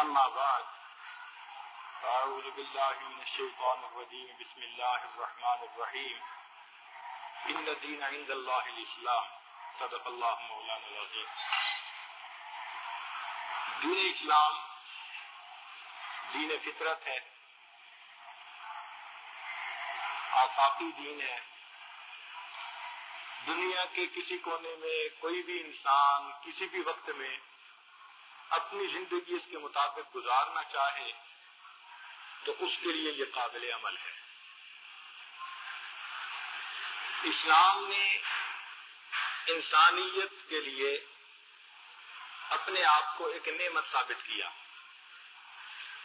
أما بعد، فأعوذ بالله من الشيطان الرجيم، بسم الله الرحمن الرحيم. إن الدين عند الله الإسلام. صدق الله مولانا العظيم. دین اسلام دین فطرت ہے، آفاقی دین ہے۔ دنیا کے کسی کونے میں کوئی بھی انسان کسی بھی وقت میں اپنی زندگی اس کے مطابق گزارنا چاہے تو اس کے لیے یہ قابل عمل ہے۔ اسلام نے انسانیت کے لیے اپنے آپ کو ایک نعمت ثابت کیا۔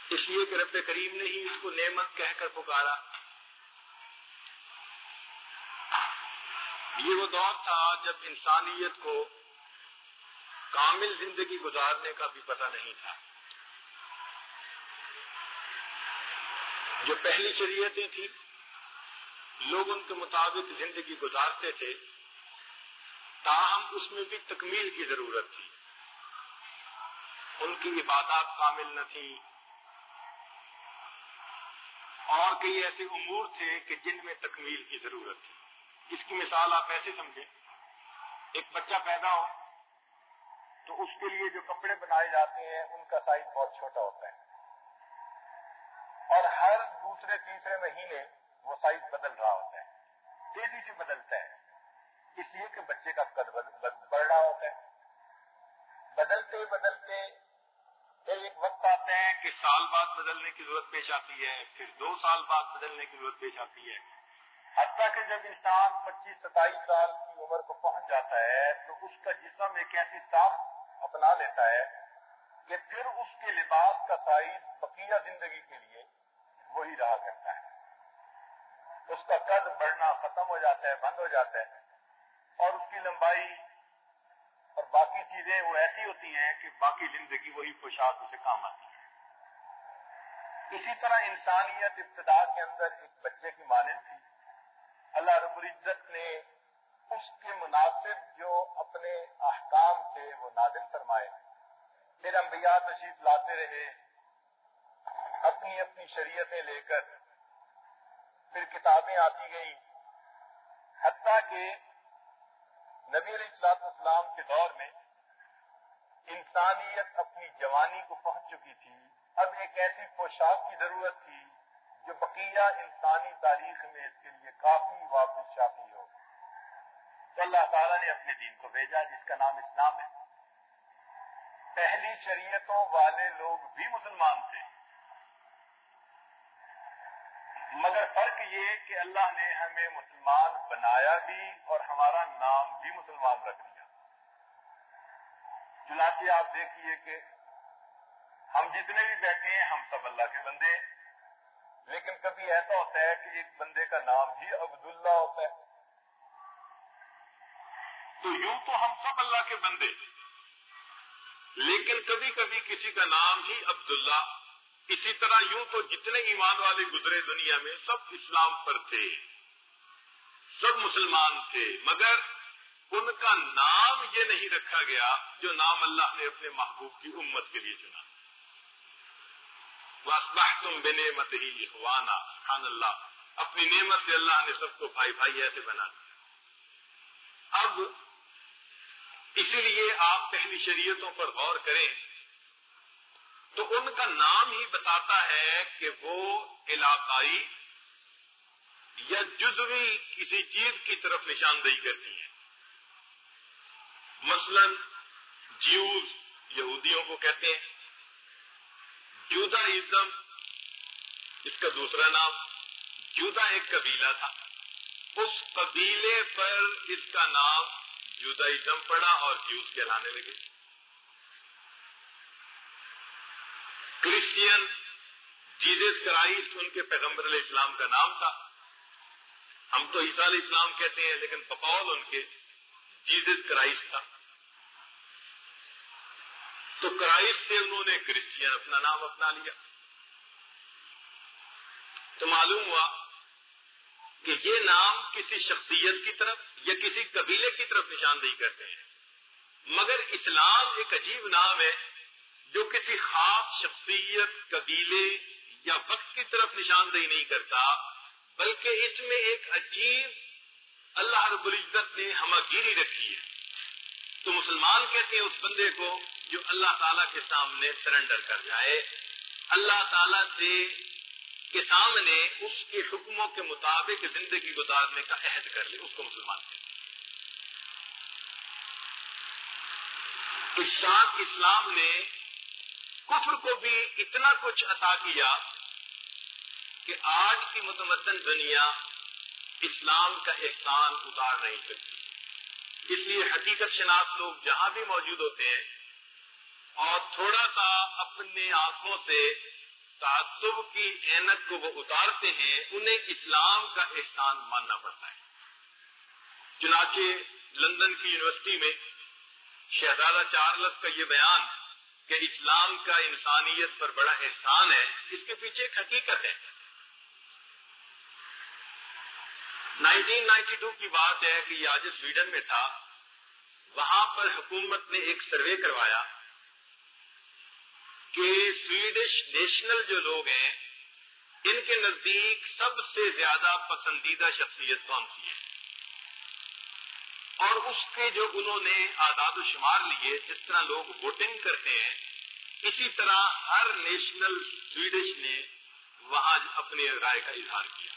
اس لیے کہ رب کریم نے ہی اس کو نعمت کہہ کر پکارا۔ یہ وہ دور تھا جب انسانیت کو کامل زندگی گزارنے کا بھی پتہ نہیں تھا۔ جو پہلی شریعتیں تھیں، لوگ ان کے مطابق زندگی گزارتے تھے، تاہم اس میں بھی تکمیل کی ضرورت تھی۔ ان کی عبادات کامل نہ تھی اور کئی ایسے امور تھے کہ جن میں تکمیل کی ضرورت تھی۔ اس کی مثال آپ ایسے سمجھیں، ایک بچہ پیدا ہو تو اس کے لیے جو کپڑے بنائے جاتے ہیں، ان کا سائز بہت چھوٹا ہوتا ہے۔ اور ہر دوسرے، تیسرے مہینے وہ سائز بدل رہا ہوتا ہے۔ تیزی سے بدلتا ہے۔ اس لیے کہ بچے کا قد بڑھ رہا ہوتا ہے۔ بدلتے بدلتے ایک وقت آتا ہے کہ سال بعد بدلنے کی ضرورت پیش آتی ہے، پھر دو سال بعد بدلنے کی ضرورت پیش آتی ہے۔ حتیٰ کہ جب انسان پچیس، ستائیس سال کی عمر کو پہنچ جاتا ہے، تو اس کا جسم ایک ایسی صاف اپنا لیتا ہے کہ پھر اس کے لباس کا سائز بقیہ زندگی کے لیے وہی رہا کرتا ہے۔ اس کا قد بڑھنا ختم ہو جاتا ہے، بند ہو جاتا ہے اور اس کی لمبائی اور باقی چیزیں وہ ایسی ہوتی ہیں کہ باقی زندگی وہی پوشاک اسے کام آتی ہے۔ اسی طرح انسانیت ابتدا کے اندر ایک بچے کی مانند تھی۔ اللہ رب العزت نے اس کے مناسب جو اپنے احکام تھے وہ نازل فرمائے۔ پھر انبیاء تشریف لاتے رہے، اپنی اپنی شریعتیں لے کر پھر کتابیں آتی گئی حتیٰ کہ نبی علیہ السلاط اسلام کے دور میں انسانیت اپنی جوانی کو پہنچ چکی تھی۔ اب ایک ایسی پوشاک کی ضرورت تھی جو بقیہ انسانی تاریخ میں اس کے لیے کافی واپس شافی ہو تو اللہ تعالیٰ نے اپنے دین کو بھیجا، جس کا نام اسلام ہے۔ پہلی شریعتوں والے لوگ بھی مسلمان تھے۔ مگر فرق یہ کہ اللہ نے ہمیں مسلمان بنایا بھی اور ہمارا نام بھی مسلمان رکھ دیا۔ چنانچہ آپ دیکھیے کہ ہم جتنے بھی بیٹھے ہیں، ہم سب اللہ کے بندے ہیں۔ لیکن کبھی ایسا ہوتا ہے کہ ایک بندے کا نام بھی عبداللہ ہوتا ہے۔ تو یوں تو ہم سب اللہ کے بندے لیکن کبھی کبھی کسی کا نام ہی عبداللہ، اسی طرح یوں تو جتنے ایمان والے گزرے دنیا میں سب اسلام پر تھے، سب مسلمان تھے، مگر ان کا نام یہ نہیں رکھا گیا جو نام اللہ نے اپنے محبوب کی امت کے لیے چنا۔ تم بے نعمت ہی لکھوانا سبحان اللہ، اپنی نعمت سے اللہ نے سب کو بھائی بھائی ایسے بنا دیا۔ اب اسی لیے آپ پہلی شریعتوں پر غور کریں تو ان کا نام ہی بتاتا ہے کہ وہ علاقائی یا جزوی کسی چیز کی طرف نشاندہی کرتی ہیں۔ مثلا جیوز یہودیوں کو کہتے ہیں، جودا ازم اس کا دوسرا نام جودا ایک قبیلہ تھا۔ اس قبیلے پر اس کا نام جودا پڑا اور جوس کہلانے لگے۔ کرسچین جیزس کرائسٹ ان کے پیغمبر علیہ السلام کا نام تھا۔ ہم تو عیسیٰ علیہ السلام کہتے ہیں، لیکن پپول ان کے جیزس کرائسٹ تھا۔ تو کرائسٹ سے انہوں نے کرسچین اپنا نام اپنا لیا۔ تو معلوم ہوا کہ یہ نام کسی شخصیت کی طرف یا کسی قبیلے کی طرف نشاندہی کرتے ہیں۔ مگر اسلام ایک عجیب نام ہے جو کسی خاص شخصیت، قبیلے یا وقت کی طرف نشاندہی نہیں کرتا، بلکہ اس میں ایک عجیب اللہ رب العزت نے ہماگیری رکھی ہے۔ تو مسلمان کہتے ہیں اس بندے کو جو اللہ تعالیٰ کے سامنے سرنڈر کر جائے۔ اللہ تعالیٰ سے کے سامنے اس کے حکموں کے مطابق زندگی گزارنے کا عہد کر لے، اس کو مسلمان کہتے اسلام نے کفر کو بھی اتنا کچھ عطا کیا کہ آج کی متمدن دنیا اسلام کا احسان اتار نہیں سکتی۔ اس لیے حقیقت شناس لوگ جہاں بھی موجود ہوتے ہیں اور تھوڑا سا اپنے آنکھوں سے تعصب کی اینک کو وہ اتارتے ہیں، انہیں اسلام کا احسان ماننا پڑتا ہے۔ چنانچہ لندن کی یونیورسٹی میں شہزادہ چارلس کا یہ بیان کہ اسلام کا انسانیت پر بڑا احسان ہے، اس کے پیچھے ایک حقیقت ہے۔ نائنٹین نائنٹی ٹو کی بات ہے کہ یہ آج سویڈن میں تھا، وہاں پر حکومت نے ایک سروے کروایا۔ کہ سویڈش نیشنل جو لوگ ہیں، ان کے نزدیک سب سے زیادہ پسندیدہ شخصیت کون سی ہے؟ اور اس کے جو انہوں نے آداد و شمار لیے، جس طرح لوگ ووٹنگ کرتے ہیں، اسی طرح ہر نیشنل سویڈش نے وہاں اپنی رائے کا اظہار کیا۔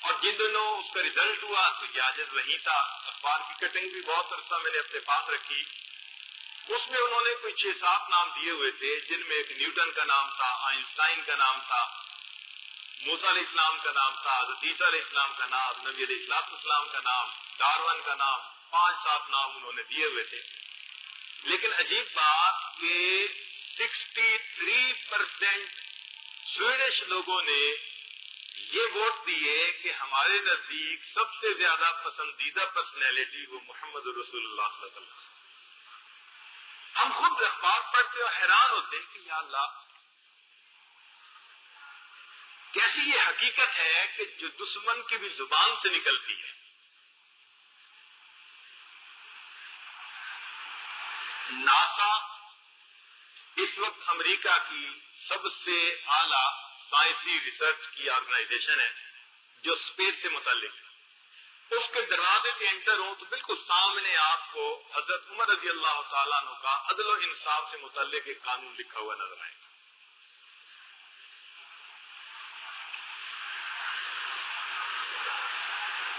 اور جن دنوں اس کا ریزلٹ ہوا، تو یہ وہی تھا۔ اخبار کی کٹنگ بھی بہت عرصہ میں نے اپنے پاس رکھی۔ اس میں انہوں نے کوئی چھ سات نام دیے ہوئے تھے، جن میں ایک نیوٹن کا نام تھا، آئنسٹائن کا نام تھا موسا علیہ السلام کا نام تھا عزیز علیہ السلام کا نام، نبی علیہ السلام اسلام کا نام ڈارون کا نام، پانچ سات نام انہوں نے دیے ہوئے تھے۔ لیکن عجیب بات کہ سکسٹی تھری پرسینٹ سویڈش لوگوں نے یہ ووٹ دیے کہ ہمارے نزدیک سب سے زیادہ پسندیدہ پرسنالٹی وہ محمد رسول اللہ صلی اللہ علیہ وسلم۔ ہم خود اخبار پڑھتے اور حیران ہوتے ہیں کہ یا اللہ، کیسی یہ حقیقت ہے کہ جو دشمن کی بھی زبان سے نکلتی ہے؟ ناسا اس وقت امریکہ کی سب سے اعلی سائنسی ریسرچ کی آرگنائزیشن ہے جو اسپیس سے متعلق ہے۔ اس کے دروازے سے انٹر ہوں تو بالکل سامنے آپ کو حضرت عمر رضی اللہ تعالیٰ عنہ کا عدل و انصاف سے متعلق ایک قانون لکھا ہوا نظر آئے۔ گا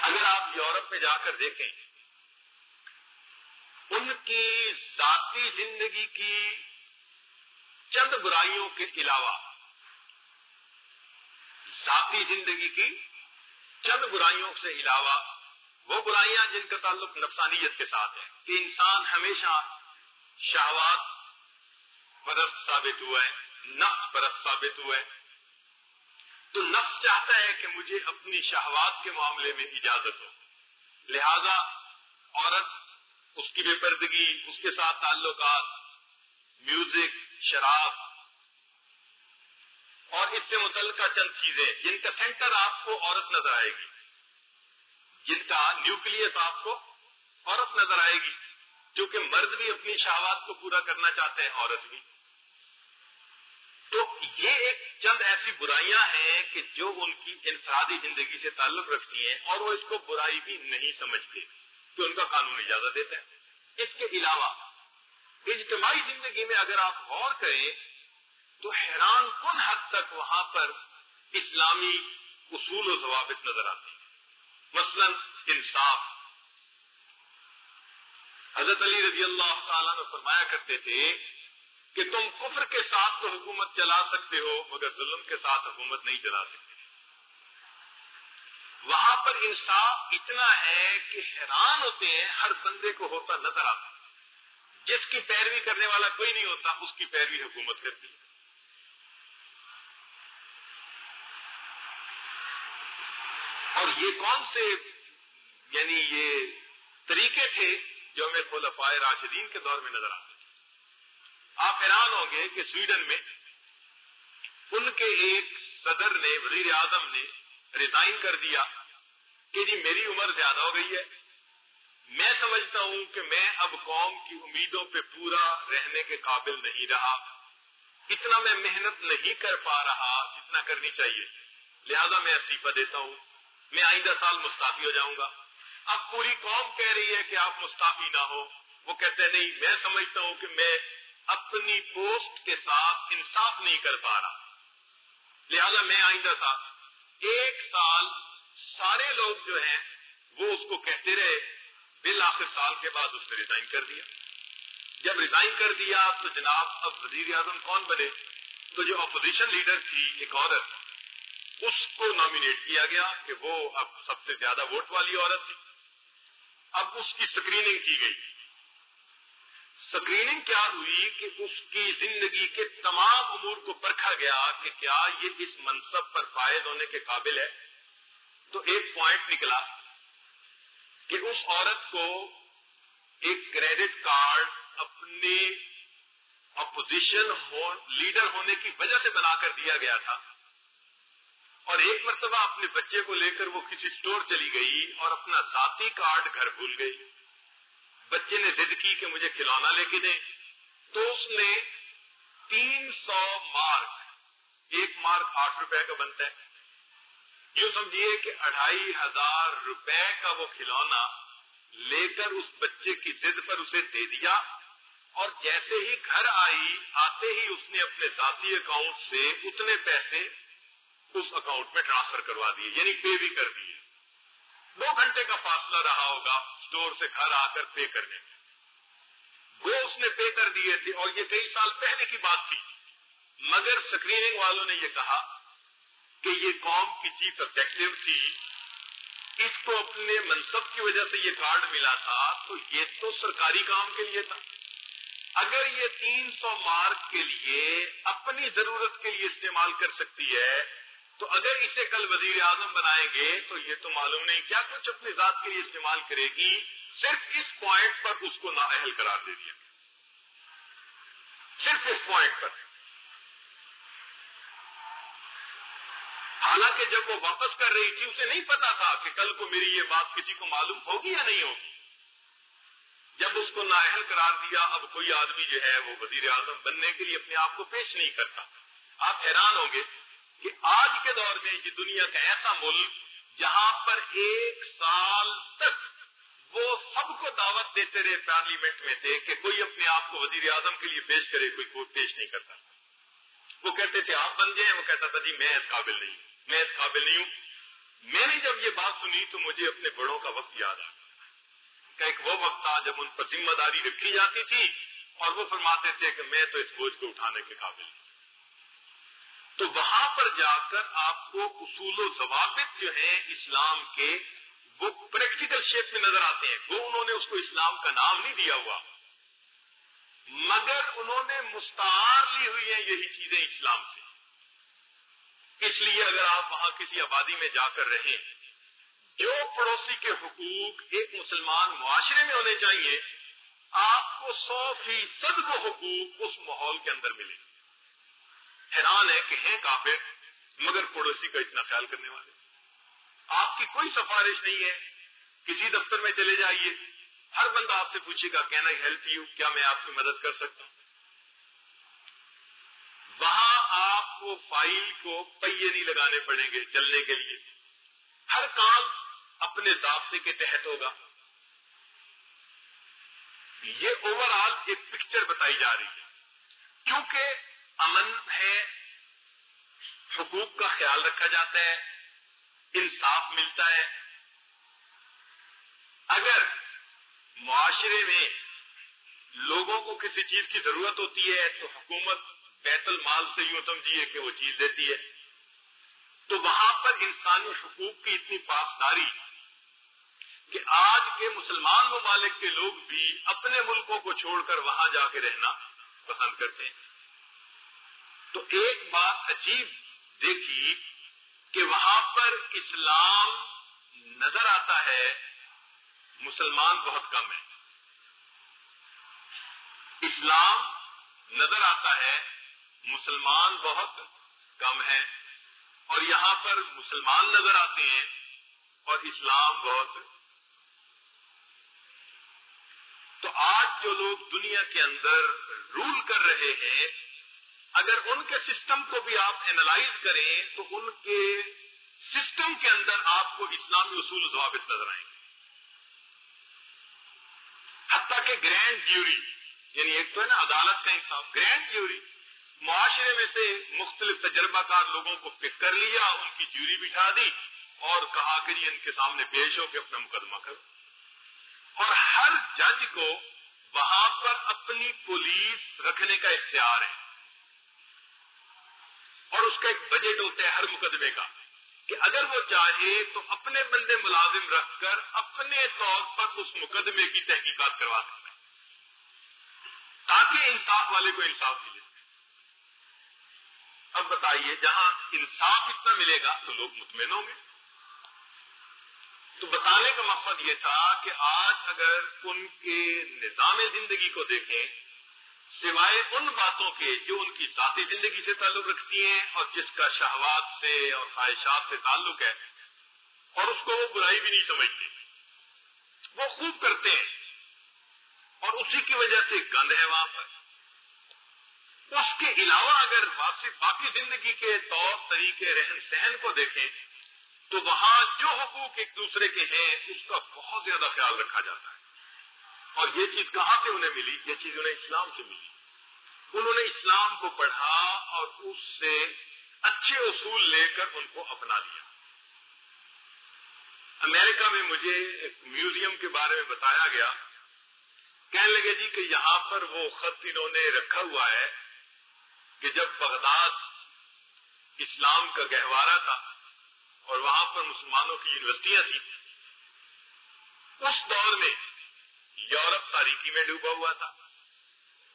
اگر آپ یورپ میں جا کر دیکھیں، ان کی ذاتی زندگی کی چند برائیوں کے علاوہ، ذاتی زندگی کی چند برائیوں سے علاوہ وہ برائیاں جن کا تعلق نفسانیت کے ساتھ ہے کہ انسان ہمیشہ شہوات پرست ثابت ہوا ہے، نفس پرست ثابت ہوا ہے۔ تو نفس چاہتا ہے کہ مجھے اپنی شہوات کے معاملے میں اجازت ہو۔ لہذا عورت اس کی بے پردگی، اس کے ساتھ تعلقات، میوزک، شراب، اور اس سے متعلقہ چند چیزیں جن کا سینٹر آپ کو عورت نظر آئے گی۔ جن کا نیوکلس آپ کو عورت نظر آئے گی کیونکہ مرد بھی اپنی شہوات کو پورا کرنا چاہتے ہیں، عورت بھی۔ تو یہ ایک چند ایسی برائیاں ہیں کہ جو ان کی انفرادی زندگی سے تعلق رکھتی ہیں اور وہ اس کو برائی بھی نہیں سمجھتے، کہ ان کا قانون اجازت دیتا ہے۔ اس کے علاوہ، اجتماعی زندگی میں اگر آپ غور کریں، تو حیران کن حد تک وہاں پر اسلامی اصول و ضوابط نظر آتے ہیں۔ مثلا انصاف۔ حضرت علی رضی اللہ تعالیٰ نے فرمایا کرتے تھے کہ تم کفر کے ساتھ تو حکومت چلا سکتے ہو، مگر ظلم کے ساتھ حکومت نہیں چلا سکتے۔ وہاں پر انصاف اتنا ہے کہ حیران ہوتے ہیں، ہر بندے کو ہوتا نظر آتا۔ جس کی پیروی کرنے والا کوئی نہیں ہوتا، اس کی پیروی حکومت کرتی ہے اور یہ کون سے یعنی یہ طریقے تھے جو ہمیں خلفائے راشدین کے دور میں نظر آتے تھے؟ آپ حیران ہوں گے کہ سویڈن میں ان کے ایک صدر نے، وزیر اعظم نے ریزائن کر دیا کہ جی میری عمر زیادہ ہو گئی ہے۔ میں سمجھتا ہوں کہ میں اب قوم کی امیدوں پہ پورا رہنے کے قابل نہیں رہا۔ اتنا میں محنت نہیں کر پا رہا جتنا کرنی چاہیے۔ لہذا میں استعفی دیتا ہوں۔ میں آئندہ سال مستعفی ہو جاؤں گا۔ اب پوری قوم کہہ رہی ہے کہ آپ مستعفی نہ ہو۔ وہ کہتے نہیں، میں سمجھتا ہوں کہ میں اپنی پوسٹ کے ساتھ انصاف نہیں کر پا رہا۔ لہذا میں آئندہ سال، ایک سال سارے لوگ جو ہیں، وہ اس کو کہتے رہے۔ بل آخر سال کے بعد اس نے ریزائن کر دیا۔ جب ریزائن کر دیا تو جناب اب وزیر اعظم کون بنے؟ تو جو اپوزیشن لیڈر تھی، ایک عورت اس کو نامینیٹ کیا گیا کہ وہ اب سب سے زیادہ ووٹ والی عورت تھی۔ اب اس کی اسکریننگ کی گئی۔ اسکریننگ کیا ہوئی کہ اس کی زندگی کے تمام امور کو پرکھا گیا کہ کیا یہ اس منصب پر فائد ہونے کے قابل ہے۔ تو ایک پوائنٹ نکلا کہ اس عورت کو ایک کریڈٹ کارڈ اپنے اپوزیشن لیڈر ہونے کی وجہ سے بنا کر دیا گیا تھا۔ اور ایک مرتبہ اپنے بچے کو لے کر وہ کسی اسٹور چلی گئی اور اپنا ذاتی کارڈ گھر بھول گئی۔ بچے نے ضد کی کہ مجھے کھلونا لے کے دیں۔ تو اس نے تین سو مارک، ایک مارک آٹھ روپے کا بنتا ہے۔ یوں سمجھیے کہ اڑھائی ہزار روپے کا وہ کھلونا لے کر اس بچے کی ضد پر اسے دے دیا اور جیسے ہی گھر آئی، آتے ہی اس نے اپنے ذاتی اکاؤنٹ سے اتنے پیسے اس اکاؤنٹ میں ٹرانسفر کروا دیے یعنی پے بھی کر دیے۔ دو گھنٹے کا فاصلہ رہا ہوگا اسٹور سے گھر آ کر پے کرنے میں۔ وہ اس نے پے کر دیے تھے اور یہ کئی سال پہلے کی بات تھی۔ مگر اسکریننگ والوں نے یہ کہا کہ یہ قوم کی چیف آبجیکٹو تھی۔ اس کو اپنے منصب کی وجہ سے یہ کارڈ ملا تھا، تو یہ تو سرکاری کام کے لیے تھا۔ اگر یہ تین سو مارک کے لیے اپنی ضرورت کے لیے استعمال کر سکتی ہے تو اگر اسے کل وزیر اعظم بنائیں گے تو یہ تو معلوم نہیں کیا کچھ اپنی ذات کے لیے استعمال کرے گی، صرف اس پوائنٹ پر اس کو نااہل قرار دے دیا۔ صرف اس پوائنٹ پر۔ حالانکہ جب وہ واپس کر رہی تھی، اسے نہیں پتا تھا کہ کل کو میری یہ بات کسی کو معلوم ہوگی یا نہیں ہوگی۔ جب اس کو نااہل قرار دیا، اب کوئی آدمی جو ہے وہ وزیر اعظم بننے کے لیے اپنے آپ کو پیش نہیں کرتا۔ آپ حیران ہوں گے کہ آج کے دور میں یہ دنیا کا ایسا ملک جہاں پر ایک سال تک وہ سب کو دعوت دیتے رہے پارلیمنٹ میں سے کہ کوئی اپنے آپ کو وزیر اعظم کے لیے پیش کرے، کوئی کوئی پیش نہیں کرتا۔ وہ کہتے تھے، آپ بن جائیں۔ وہ کہتا تھا جی میں اس قابل نہیں ہوں۔ میں اس قابل نہیں ہوں۔ میں نے جب یہ بات سنی تو مجھے اپنے بڑوں کا وقت یاد آ کہ ایک وہ وقت تھا جب ان پر ذمہ داری رکھی جاتی تھی اور وہ فرماتے تھے کہ میں تو اس بوجھ کو اٹھانے کے قابل ہوں۔ تو وہاں پر جا کر آپ کو اصول و ضوابط جو ہیں اسلام کے، وہ پریکٹیکل شیپ میں نظر آتے ہیں۔ وہ انہوں نے اس کو اسلام کا نام نہیں دیا ہوا۔ مگر انہوں نے مستعار لی ہوئی ہیں یہی چیزیں اسلام سے۔ اس لیے اگر آپ وہاں کسی آبادی میں جا کر رہیں، جو پڑوسی کے حقوق ایک مسلمان معاشرے میں ہونے چاہیے، آپ کو سو فیصد کو حقوق اس ماحول کے اندر ملے حیران ہے کہ ہیں کافر، مگر پڑوسی کا اتنا خیال کرنے والے۔ آپ کی کوئی سفارش نہیں ہے کسی جی دفتر میں چلے جائیے۔ ہر بندہ آپ سے پوچھے گا کہنا ہیلپ یو کیا میں آپ کی مدد کر سکتا ہوں? وہاں آپ کو فائل کو پہیے نہیں لگانے پڑیں گے چلنے کے لیے۔ ہر کام اپنے ضابطے کے تحت ہوگا۔ یہ اوور آل ایک پکچر بتائی جا رہی ہے۔ کیونکہ امن ہے، حقوق کا خیال رکھا جاتا ہے، انصاف ملتا ہے۔ اگر معاشرے میں لوگوں کو کسی چیز کی ضرورت ہوتی ہے، تو حکومت بیت المال سے یوں سمجھیے کہ وہ چیز دیتی ہے۔ تو وہاں پر انسانی حقوق کی اتنی پاسداری کہ آج کے مسلمان ممالک کے لوگ بھی اپنے ملکوں کو چھوڑ کر وہاں جا کے رہنا پسند کرتے ہیں۔ تو ایک بات عجیب دیکھی کہ وہاں پر اسلام نظر آتا ہے، مسلمان بہت کم ہے اسلام نظر آتا ہے، مسلمان بہت کم ہے اور یہاں پر مسلمان نظر آتے ہیں اور اسلام بہت۔ تو آج جو لوگ دنیا کے اندر رول کر رہے ہیں اگر ان کے سسٹم کو بھی آپ اینالائز کریں تو ان کے سسٹم کے اندر آپ کو اسلامی اصول ضوابط نظر آئیں گے۔ حتیٰ کہ گرینڈ جیوری یعنی ایک تو ہے نا عدالت کا انصاف گرینڈ جیوری معاشرے میں سے مختلف تجربہ کار لوگوں کو پک کر لیا، ان کی جیوری بٹھا دی اور کہا کہ جی ان کے سامنے پیش ہو کے اپنا مقدمہ کرو۔ اور ہر جج کو وہاں پر اپنی پولیس رکھنے کا اختیار ہے۔ اور اس کا ایک بجٹ ہوتا ہے ہر مقدمے کا کہ اگر وہ چاہے تو اپنے بندے ملازم رکھ کر اپنے طور پر اس مقدمے کی تحقیقات کروا سکتا ہے۔ تاکہ انصاف والے کو انصاف ملے۔ اب بتائیے، جہاں انصاف اتنا ملے گا تو لوگ مطمئن ہوں گے۔ تو بتانے کا مقصد یہ تھا کہ آج اگر ان کے نظام زندگی کو دیکھیں سوائے ان باتوں کے جو ان کی ذاتی زندگی سے تعلق رکھتی ہیں اور جس کا شہوات سے اور خواہشات سے تعلق ہے، اور اس کو وہ برائی بھی نہیں سمجھتے۔ وہ خوب کرتے ہیں اور اسی کی وجہ سے گند ہے وہاں پر۔ اس کے علاوہ اگر باقی زندگی کے طور طریقے رہن سہن کو دیکھیں، تو وہاں جو حقوق ایک دوسرے کے ہیں، اس کا بہت زیادہ خیال رکھا جاتا ہے۔ اور یہ چیز کہاں سے انہیں ملی؟ یہ چیز انہیں اسلام سے ملی۔ انہوں نے اسلام کو پڑھا اور اس سے اچھے اصول لے کر ان کو اپنا لیا۔ امریکہ میں مجھے ایک میوزیم کے بارے میں بتایا گیا۔ کہنے لگے جی کہ یہاں پر وہ خط انہوں نے رکھا ہوا ہے کہ جب بغداد اسلام کا گہوارہ تھا اور وہاں پر مسلمانوں کی یونیورسٹیاں تھیں، اس دور میں یورپ تاریخی میں ڈوبا ہوا تھا،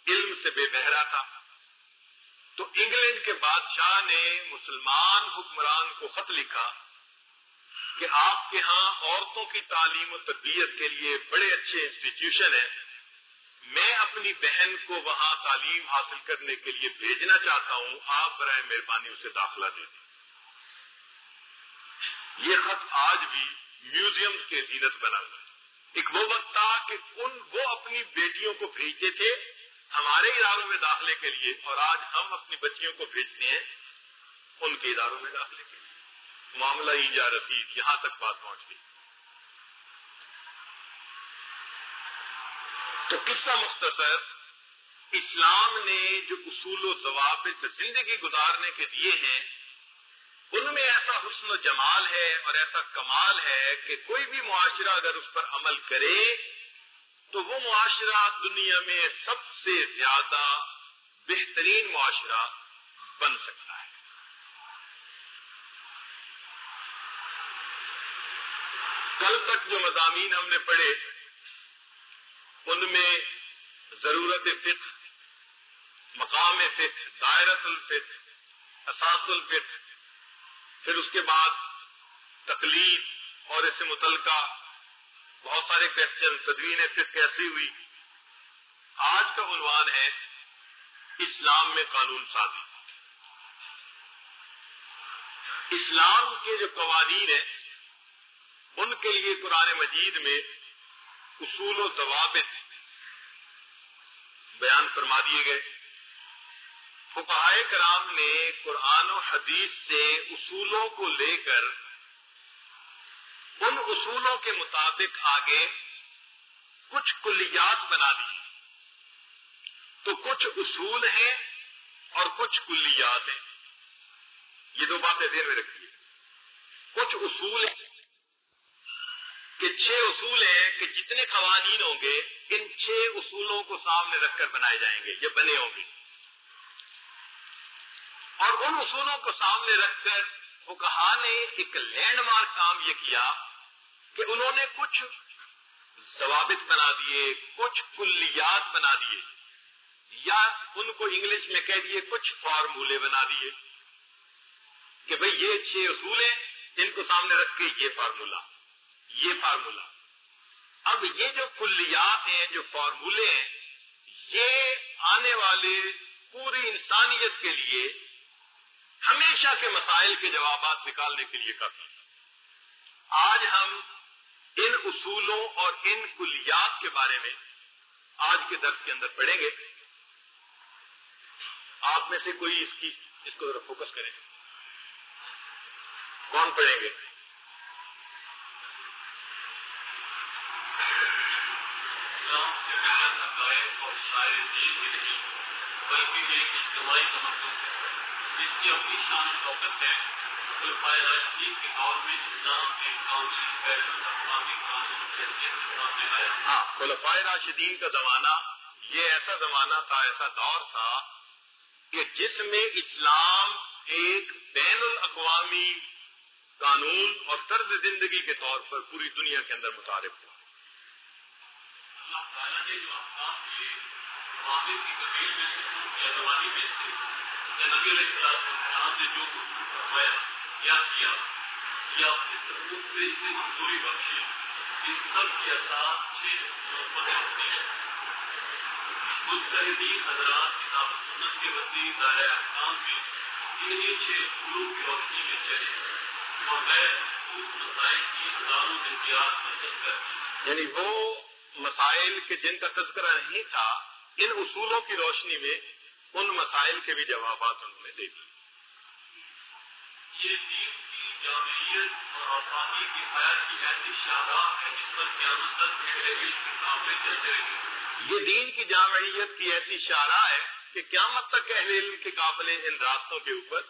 علم سے بے بہرا تھا۔ تو انگلینڈ کے بادشاہ نے مسلمان حکمران کو خط لکھا کہ آپ کے ہاں عورتوں کی تعلیم و تربیت کے لیے بڑے اچھے انسٹیٹیوشن ہیں۔ میں اپنی بہن کو وہاں تعلیم حاصل کرنے کے لیے بھیجنا چاہتا ہوں، آپ برائے مہربانی اسے داخلہ دے دیں۔ یہ خط آج بھی میوزیم کے زینت بنا ہوا ہے۔ ایک وہ وقت تھا کہ ان وہ اپنی بیٹیوں کو بھیجتے تھے ہمارے اداروں میں داخلے کے لیے، اور آج ہم اپنی بچیوں کو بھیجتے ہیں ان کے اداروں میں داخلے کے لیے۔ معاملہ ایجا رسید یہاں تک بات پہنچ گئی۔ تو قصہ مختصر، اسلام نے جو اصول و ضوابط زندگی گزارنے کے دیے ہیں ان میں ایسا حسن و جمال ہے اور ایسا کمال ہے کہ کوئی بھی معاشرہ اگر اس پر عمل کرے تو وہ معاشرہ دنیا میں سب سے زیادہ بہترین معاشرہ بن سکتا ہے۔ کل تک جو مضامین ہم نے پڑھے، ان میں ضرورت فکر مقام فکر دائرت الفکر اساس الفکر پھر اس کے بعد تقلید اور اس سے متعلقہ بہت سارے کوشچن تدوین پھر کیسی ہوئی؟ آج کا عنوان ہے اسلام میں قانون سازی۔ اسلام کے جو قوانین ہیں، ان کے لیے قرآن مجید میں اصول و ضوابط بیان فرما دیے گئے۔ فقہائے کرام نے قرآن و حدیث سے اصولوں کو لے کر ان اصولوں کے مطابق آگے کچھ کلیات بنا دی۔ تو کچھ اصول ہیں اور کچھ کلیات ہیں۔ یہ دو باتیں دیر میں رکھیے۔ کچھ اصول ہیں کہ چھ اصول ہیں کہ جتنے قوانین ہوں گے، ان چھ اصولوں کو سامنے رکھ کر بنائے جائیں گے، یہ بنے ہوں گے۔ اور ان اصولوں کو سامنے رکھ کر وہ کہا نے ایک لینڈ مارک کام یہ کیا کہ انہوں نے کچھ ضوابط بنا دیے، کچھ کلیات بنا دیے، یا ان کو انگلش میں کہہ دیے، کچھ فارمولے بنا دیے کہ بھئی یہ چھ اصول ہیں، ان کو سامنے رکھ کے یہ فارمولا یہ فارمولا۔ اب یہ جو کلیات ہیں، جو فارمولے ہیں، یہ آنے والے پوری انسانیت کے لیے ہمیشہ کے مسائل کے جوابات نکالنے کے لیے کافی آج ہم ان اصولوں اور ان کلیات کے بارے میں آج کے درس کے اندر پڑھیں گے۔ آپ میں سے کوئی اس کی اس کو ذرا فوکس کریں۔ کون پڑھیں گے؟ بلکہ یہ ایک اجتماعی تمدن ہے۔ کی اپنی شان شوقت ہے۔ خلفائے راشدین کے دور میں اسلام کے بین الاقوامی قانون کے سامنے آیا۔ ہاں خلفائے راشدین کا زمانہ یہ ایسا زمانہ تھا ایسا دور تھا کہ جس میں اسلام ایک بین الاقوامی قانون اور طرز زندگی کے طور پر پوری دنیا کے اندر متعارف ہوا۔ اللہ تعالیٰ نے جو احکام دیے معاملے کی قبیل میں سے یا زمانی میں سے یا نبی علیہ السلام نے جو کچھ فرمایا یا کیا۔ یا اپنے ثبوت سے اسے منظوری بخشی ان سب کی مستحدین حضرات کتاب سنت کے وسیع دائرۂ احکام میں انہیں چھ اصولوں کی روشنی میں چلے۔ اور مسائل کی ہزاروں احتیاط تذکر یعنی وہ مسائل کے جن کا تذکرہ نہیں تھا، ان اصولوں کی روشنی میں ان مسائل کے بھی جوابات انہوں نے دے دیے یہ دین کی جامعیت اور آسانی کی حیات کی ایسی شاہراہ ہے جس پر قیامت تک علم کے چلتے یہ دین کی جامعیت کی ایسی شارہ ہے کہ قیامت تک اہل علم کے قابل ان راستوں کے اوپر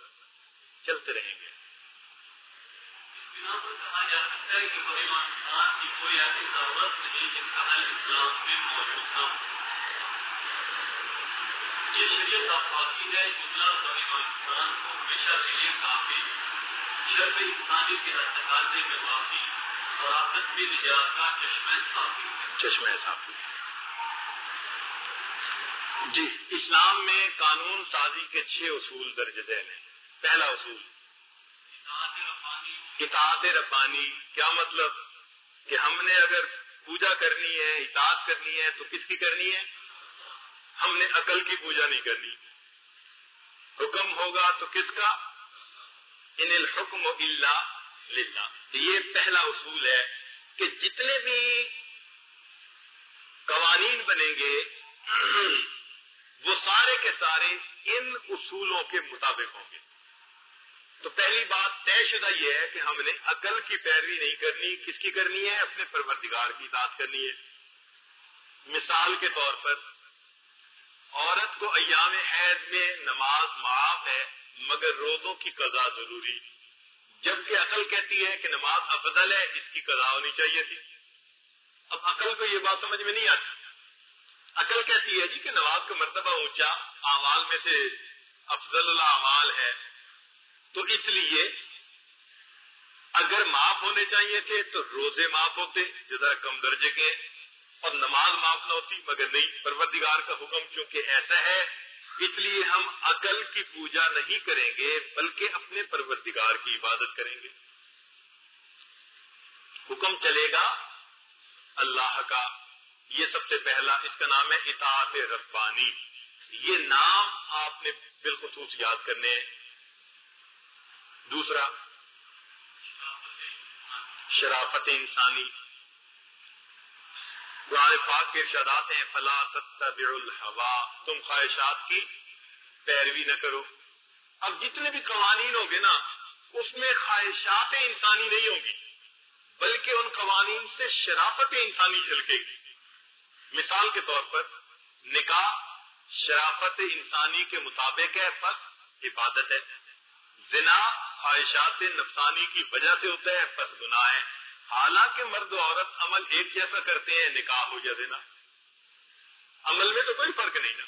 چلتے رہیں گے۔ اس بنا پر کہا جا سکتا ہے کہ بڑے انسان کی کوئی ایسی ضرورت نہیں جس کا حل اسلام میں موجود نہ ہو۔ یہ شریعت آفاقی ہے جملہ بڑے انسان کو ہمیشہ کے لیے کافی شرط انسانی کے تقاضے میں معافی اور آفت میں نجات کا چشمہ صافی ہے۔ چشمہ صافی جی اسلام میں قانون سازی کے چھ اصول درج ذیل ہیں۔ پہلا اصول اطاعت ربانی کیا مطلب؟ کہ ہم نے اگر پوجا کرنی ہے اطاعت کرنی ہے تو کس کی کرنی ہے؟ ہم نے عقل کی پوجا نہیں کرنی حکم ہوگا تو کس کا؟ ان الحکم الا للہ۔ یہ پہلا اصول ہے کہ جتنے بھی قوانین بنیں گے، وہ سارے کے سارے ان اصولوں کے مطابق ہوں گے۔ تو پہلی بات طے شدہ یہ ہے کہ ہم نے عقل کی پیروی نہیں کرنی۔ کس کی کرنی ہے؟ اپنے پروردگار کی اطاعت کرنی ہے۔ مثال کے طور پر عورت کو ایام حید میں نماز معاف ہے، مگر روزوں کی قضا ضروری۔ جبکہ عقل کہتی ہے کہ نماز افضل ہے، اس کی قضا ہونی چاہیے تھی۔ اب عقل کو یہ بات سمجھ میں نہیں آتی۔ عقل کہتی ہے جی کہ نماز کا مرتبہ اونچا، اعمال میں سے افضل اللہ اعمال ہے۔ تو اس لیے اگر معاف ہونے چاہیے تھے تو روزے معاف ہوتے جو ذرا کم درجے کے۔ اور نماز معاف نہ ہوتی، مگر نہیں، پروردگار کا حکم چونکہ ایسا ہے، اس لیے ہم عقل کی پوجا نہیں کریں گے، بلکہ اپنے پروردگار کی عبادت کریں گے۔ حکم چلے گا اللہ کا، یہ سب سے پہلا، اس کا نام ہے اطاعت ربانی۔ یہ نام آپ نے بالخصوص یاد کرنے ہیں۔ دوسرا، شرافت انسانی۔ قرآن پاک کے ارشادات ہیں، فلا تتبع الحوا تم خواہشات کی پیروی نہ کرو۔ اب جتنے بھی قوانین ہوں گے نا، اس میں خواہشات انسانی نہیں ہوں گی، بلکہ ان قوانین سے شرافت انسانی جھلکے گی۔ مثال کے طور پر، نکاح شرافت انسانی کے مطابق ہے پس عبادت ہے۔ زنا خواہشات نفسانی کی وجہ سے ہوتا ہے پس گناہ ہے۔ حالانکہ مرد و عورت عمل ایک جیسا کرتے ہیں، نکاح ہو یا زنا۔ عمل میں تو کوئی فرق نہیں نا۔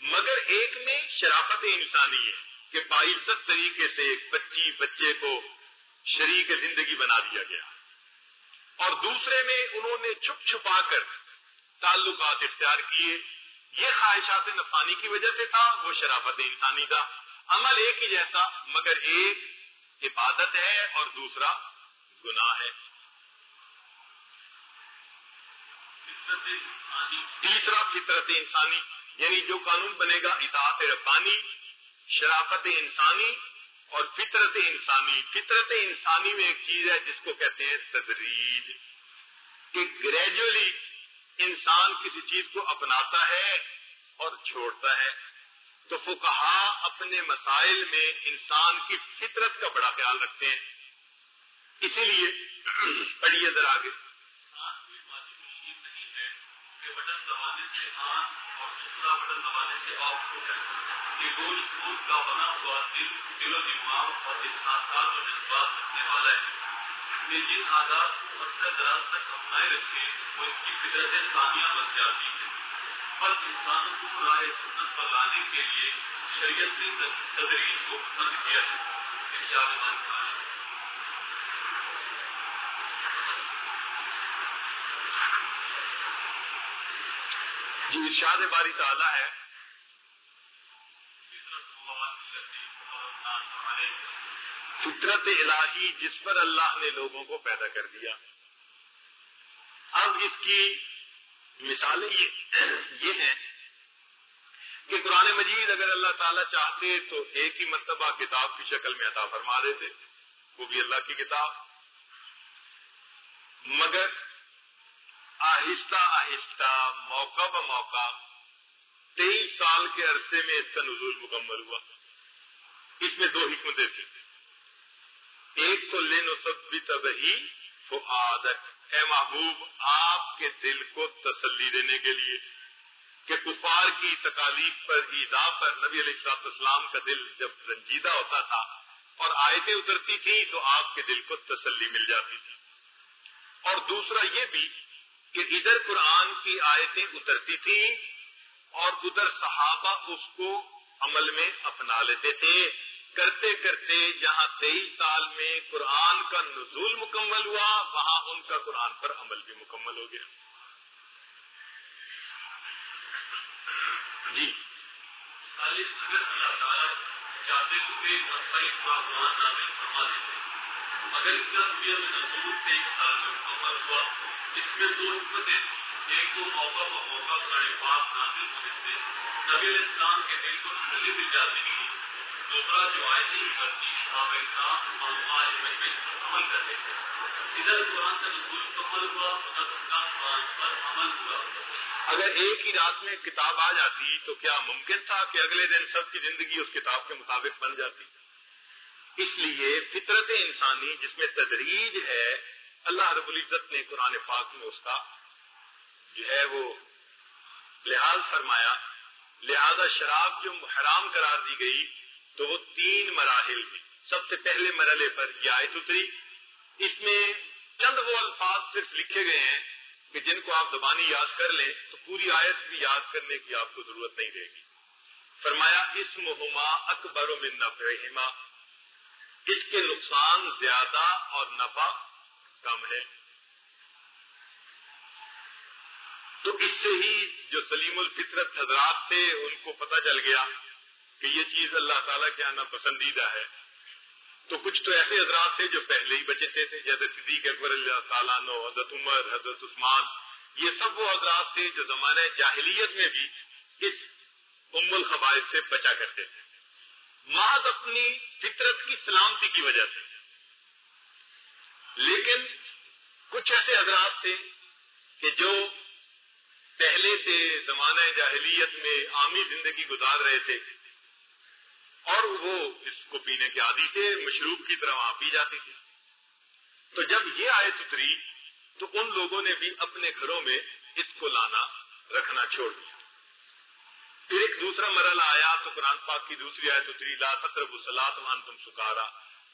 مگر ایک میں شرافت انسانی ہے کہ باعزت طریقے سے بچی بچے کو شریک زندگی بنا دیا گیا۔ اور دوسرے میں انہوں نے چھپ چھپا کر تعلقات اختیار کیے۔ یہ خواہشات نفسانی کی وجہ سے تھا، وہ شرافت انسانی تھا۔ عمل ایک ہی جیسا، مگر ایک عبادت ہے اور دوسرا گناہ ہے۔ تیسرا فطرت انسانی یعنی جو قانون بنے گا، اطاعت ربانی، شرافت انسانی اور فطرت انسانی۔ فطرت انسانی میں ایک چیز ہے جس کو کہتے ہیں تدریج، کہ گریجولی انسان کسی چیز کو اپناتا ہے اور چھوڑتا ہے۔ تو فکہ اپنے مسائل میں انسان کی فطرت کا بڑا خیال رکھتے ہیں۔ اسی لیے پڑھیے ذرا آگے۔ بٹن سے اور بٹن سے یہ کا بنا ہوا دل دل و دماغ اور احساسات اور جذبات رکھنے والا ہے یہ جن آزاد کو اکثر دراز تک اپنائے رکھے وہ اس کی فطرت ثانیہ بن جاتی ہے بس انسانوں کو راہ سنت پر لانے کے لیے شریعت نے تدریج کو پسند کیا۔ ہے جو ارشاد باری تعالیٰ ہے، فطرت الہی جس پر اللہ نے لوگوں کو پیدا کر دیا۔ اب اس کی مثالیں یہ ہیں کہ قرآن مجید اگر اللہ تعالیٰ چاہتے تو ایک ہی مرتبہ کتاب کی شکل میں عطا فرما دیتے، وہ بھی اللہ کی کتاب۔ مگر آہستہ آہستہ موقع ب موقع تیئیس سال کے عرصے میں اس کا نزول مکمل ہوا۔ اس میں دو حکمتیں تھیں۔ ایک تو لین و سب بھی اے محبوب، آپ کے دل کو تسلی دینے کے لیے کہ کفار کی تکالیف پر ایزا پر نبی علیہ السلاط اسلام کا دل جب رنجیدہ ہوتا تھا اور آیتیں اترتی تھیں تو آپ کے دل کو تسلی مل جاتی تھی۔ اور دوسرا یہ بھی کہ ادھر قرآن کی آیتیں اترتی تھیں اور ادھر صحابہ اس کو عمل میں اپنا لیتے تھے۔ کرتے کرتے جہاں تیئیس سال میں قرآن کا نزول مکمل ہوا، وہاں ان کا قرآن پر عمل بھی مکمل ہو گیا۔ جی۔ اگر اس کا دنیا میں نزول تیئیس سال میں مکمل ہوا، اس میں دو حکمتیں، ایک تو موقع پر موقع قرآن پاک نازل ہونے سے نبی اسلام کے دل کو تسلی مل جاتی تھی دوسرا جو آئے کرتی صحابہ کرام معلومات میں عمل کرتے تھے ادھر قرآن کا نزول مکمل ہوا، ادھر ان کا قرآن پر عمل ہوا۔ اگر ایک ہی رات میں کتاب آ جاتی تو کیا ممکن تھا کہ اگلے دن سب کی زندگی اس کتاب کے مطابق بن جاتی؟ اس لیے فطرت انسانی جس میں تدریج ہے، اللہ رب العزت نے قرآن پاک میں اس کا جو ہے وہ لحاظ فرمایا، لہذا شراب جو حرام قرار دی گئی تو وہ تین مراحل میں سب سے پہلے مرحلے پر یہ آیت اتری۔ اس میں چند وہ الفاظ صرف لکھے گئے ہیں کہ جن کو آپ زبانی یاد کر لیں تو پوری آیت بھی یاد کرنے کی آپ کو ضرورت نہیں رہے گی۔ فرمایا اس مہما اکبر و من اس کے نقصان زیادہ اور نفع کم ہے۔ تو اس سے ہی جو سلیم الفطرت حضرات تھے، ان کو پتہ چل گیا کہ یہ چیز اللہ تعالیٰ کے آنا پسندیدہ ہے۔ تو کچھ تو ایسے حضرات تھے جو پہلے ہی بچے تھے جیسے صدیق اکبر اللہ تعالیٰ نو حضرت عمر، حضرت عثمان، یہ سب وہ حضرات تھے جو زمانہ جاہلیت میں بھی اس ام الخبائش سے بچا کرتے تھے۔ محض اپنی فطرت کی سلامتی کی وجہ سے۔ لیکن کچھ ایسے حضرات تھے کہ جو پہلے سے زمانہ جاہلیت میں عامی زندگی گزار رہے تھے اور وہ اس کو پینے کے عادی تھے، مشروب کی طرح وہاں پی جاتی تھی۔ تو جب یہ آئے اتری تو ان لوگوں نے بھی اپنے گھروں میں اس کو لانا، رکھنا چھوڑ دیا۔ پھر ایک دوسرا مرحلہ آیا تو قرآن پاک کی دوسری آیت اتری، لا تقرب سلاد مان تم سکارا۔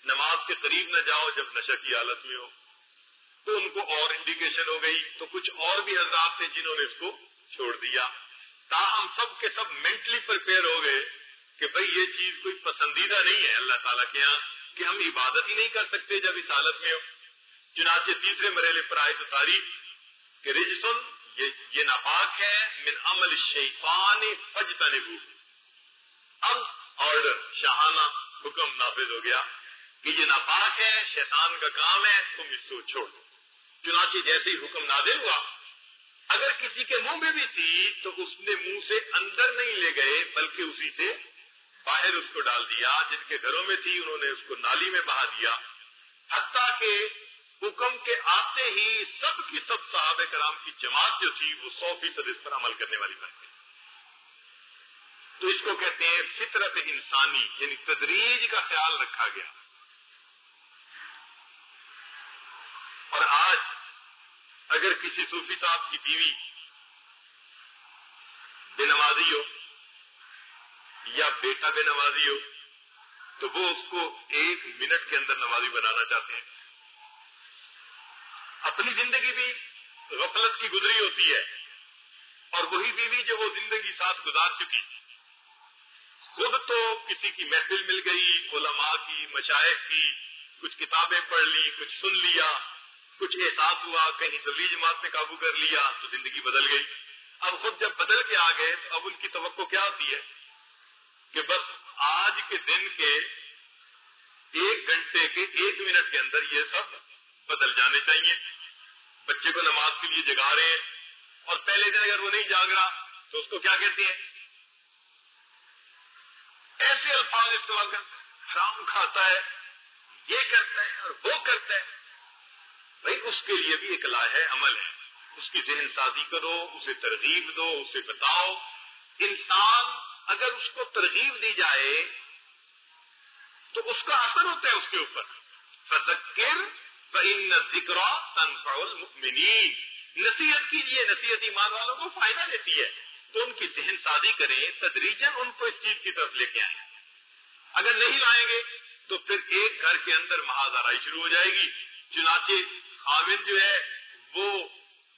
نماز کے قریب نہ جاؤ جب نشہ کی حالت میں ہو۔ تو ان کو اور انڈیکیشن ہو گئی۔ تو کچھ اور بھی حضرات تھے جنہوں نے اس کو چھوڑ دیا۔ تاہم سب کے سب مینٹلی پرپیئر ہو گئے کہ بھئی یہ چیز کوئی پسندیدہ نہیں ہے اللہ تعالیٰ کے یہاں کہ ہم عبادت ہی نہیں کر سکتے جب اس حالت میں ہو۔ چنانچہ تیسرے مرحلے پر آئے تو تاریخ کہ رجسن یہ یہ ناپاک ہے، من عمل شیفان فجتا اب آرڈر شاہانہ، حکم نافذ ہو گیا کہ یہ ناپاک ہے، شیطان کا کام ہے، تم اس کو چھوڑ دو۔ چنانچہ جیسے ہی حکم نادر ہوا، اگر کسی کے منہ میں بھی تھی، تو اس نے منہ سے اندر نہیں لے گئے، بلکہ اسی سے باہر اس کو ڈال دیا۔ جن کے گھروں میں تھی، انہوں نے اس کو نالی میں بہا دیا۔ حتیٰ کہ حکم کے آتے ہی سب کی سب صحابہ کرام کی جماعت جو تھی وہ سو فیصد اس پر عمل کرنے والی بن گئی۔ تو اس کو کہتے ہیں فطرت انسانی یعنی تدریج کا خیال رکھا گیا۔ اور آج اگر کسی صوفی صاحب کی بیوی بے نمازی ہو یا بیٹا بے نمازی ہو تو وہ اس کو ایک منٹ کے اندر نمازی بنانا چاہتے ہیں۔ اپنی زندگی بھی غفلت کی گزری ہوتی ہے۔ اور وہی بیوی جو وہ زندگی ساتھ گزار چکی۔ خود تو کسی کی محفل مل گئی، علماء کی مشائق کی، کچھ کتابیں پڑھ لی، کچھ سن لیا، کچھ احساس ہوا، کہیں دلی جماعت نے قابو کر لیا تو زندگی بدل گئی۔ اب خود جب بدل کے آ گئے تو اب ان کی توقع کیا ہوتی ہے؟ کہ بس آج کے دن کے ایک گھنٹے کے ایک منٹ کے اندر یہ سب بدل جانے چاہیے۔ بچے کو نماز کے لیے جگا رہے ہیں اور پہلے دن اگر وہ نہیں جاگ رہا تو اس کو کیا کہتے ہیں؟ ایسے الفاظ استعمال کرتے ہیں حرام کھاتا ہے، یہ کرتا ہے اور وہ کرتا ہے۔ بھائی، اس کے لیے بھی ایک لاہ عمل ہے۔ اس کی ذہن سازی کرو، اسے ترغیب دو، اسے بتاؤ۔ انسان اگر اس کو ترغیب دی جائے تو اس کا اثر ہوتا ہے اس کے اوپر۔ فذکر فإن ذکر تنفع المؤمنین نصیحت کیجیے نصیحت ایمان والوں کو فائدہ دیتی ہے۔ تو ان کی ذہن سازی کریں تدریجن ان کو اس چیز کی طرف لے کے آئیں۔ اگر نہیں لائیں گے تو پھر ایک گھر کے اندر مہاجرائی شروع ہو جائے گی۔ چنانچہ خامد جو ہے، وہ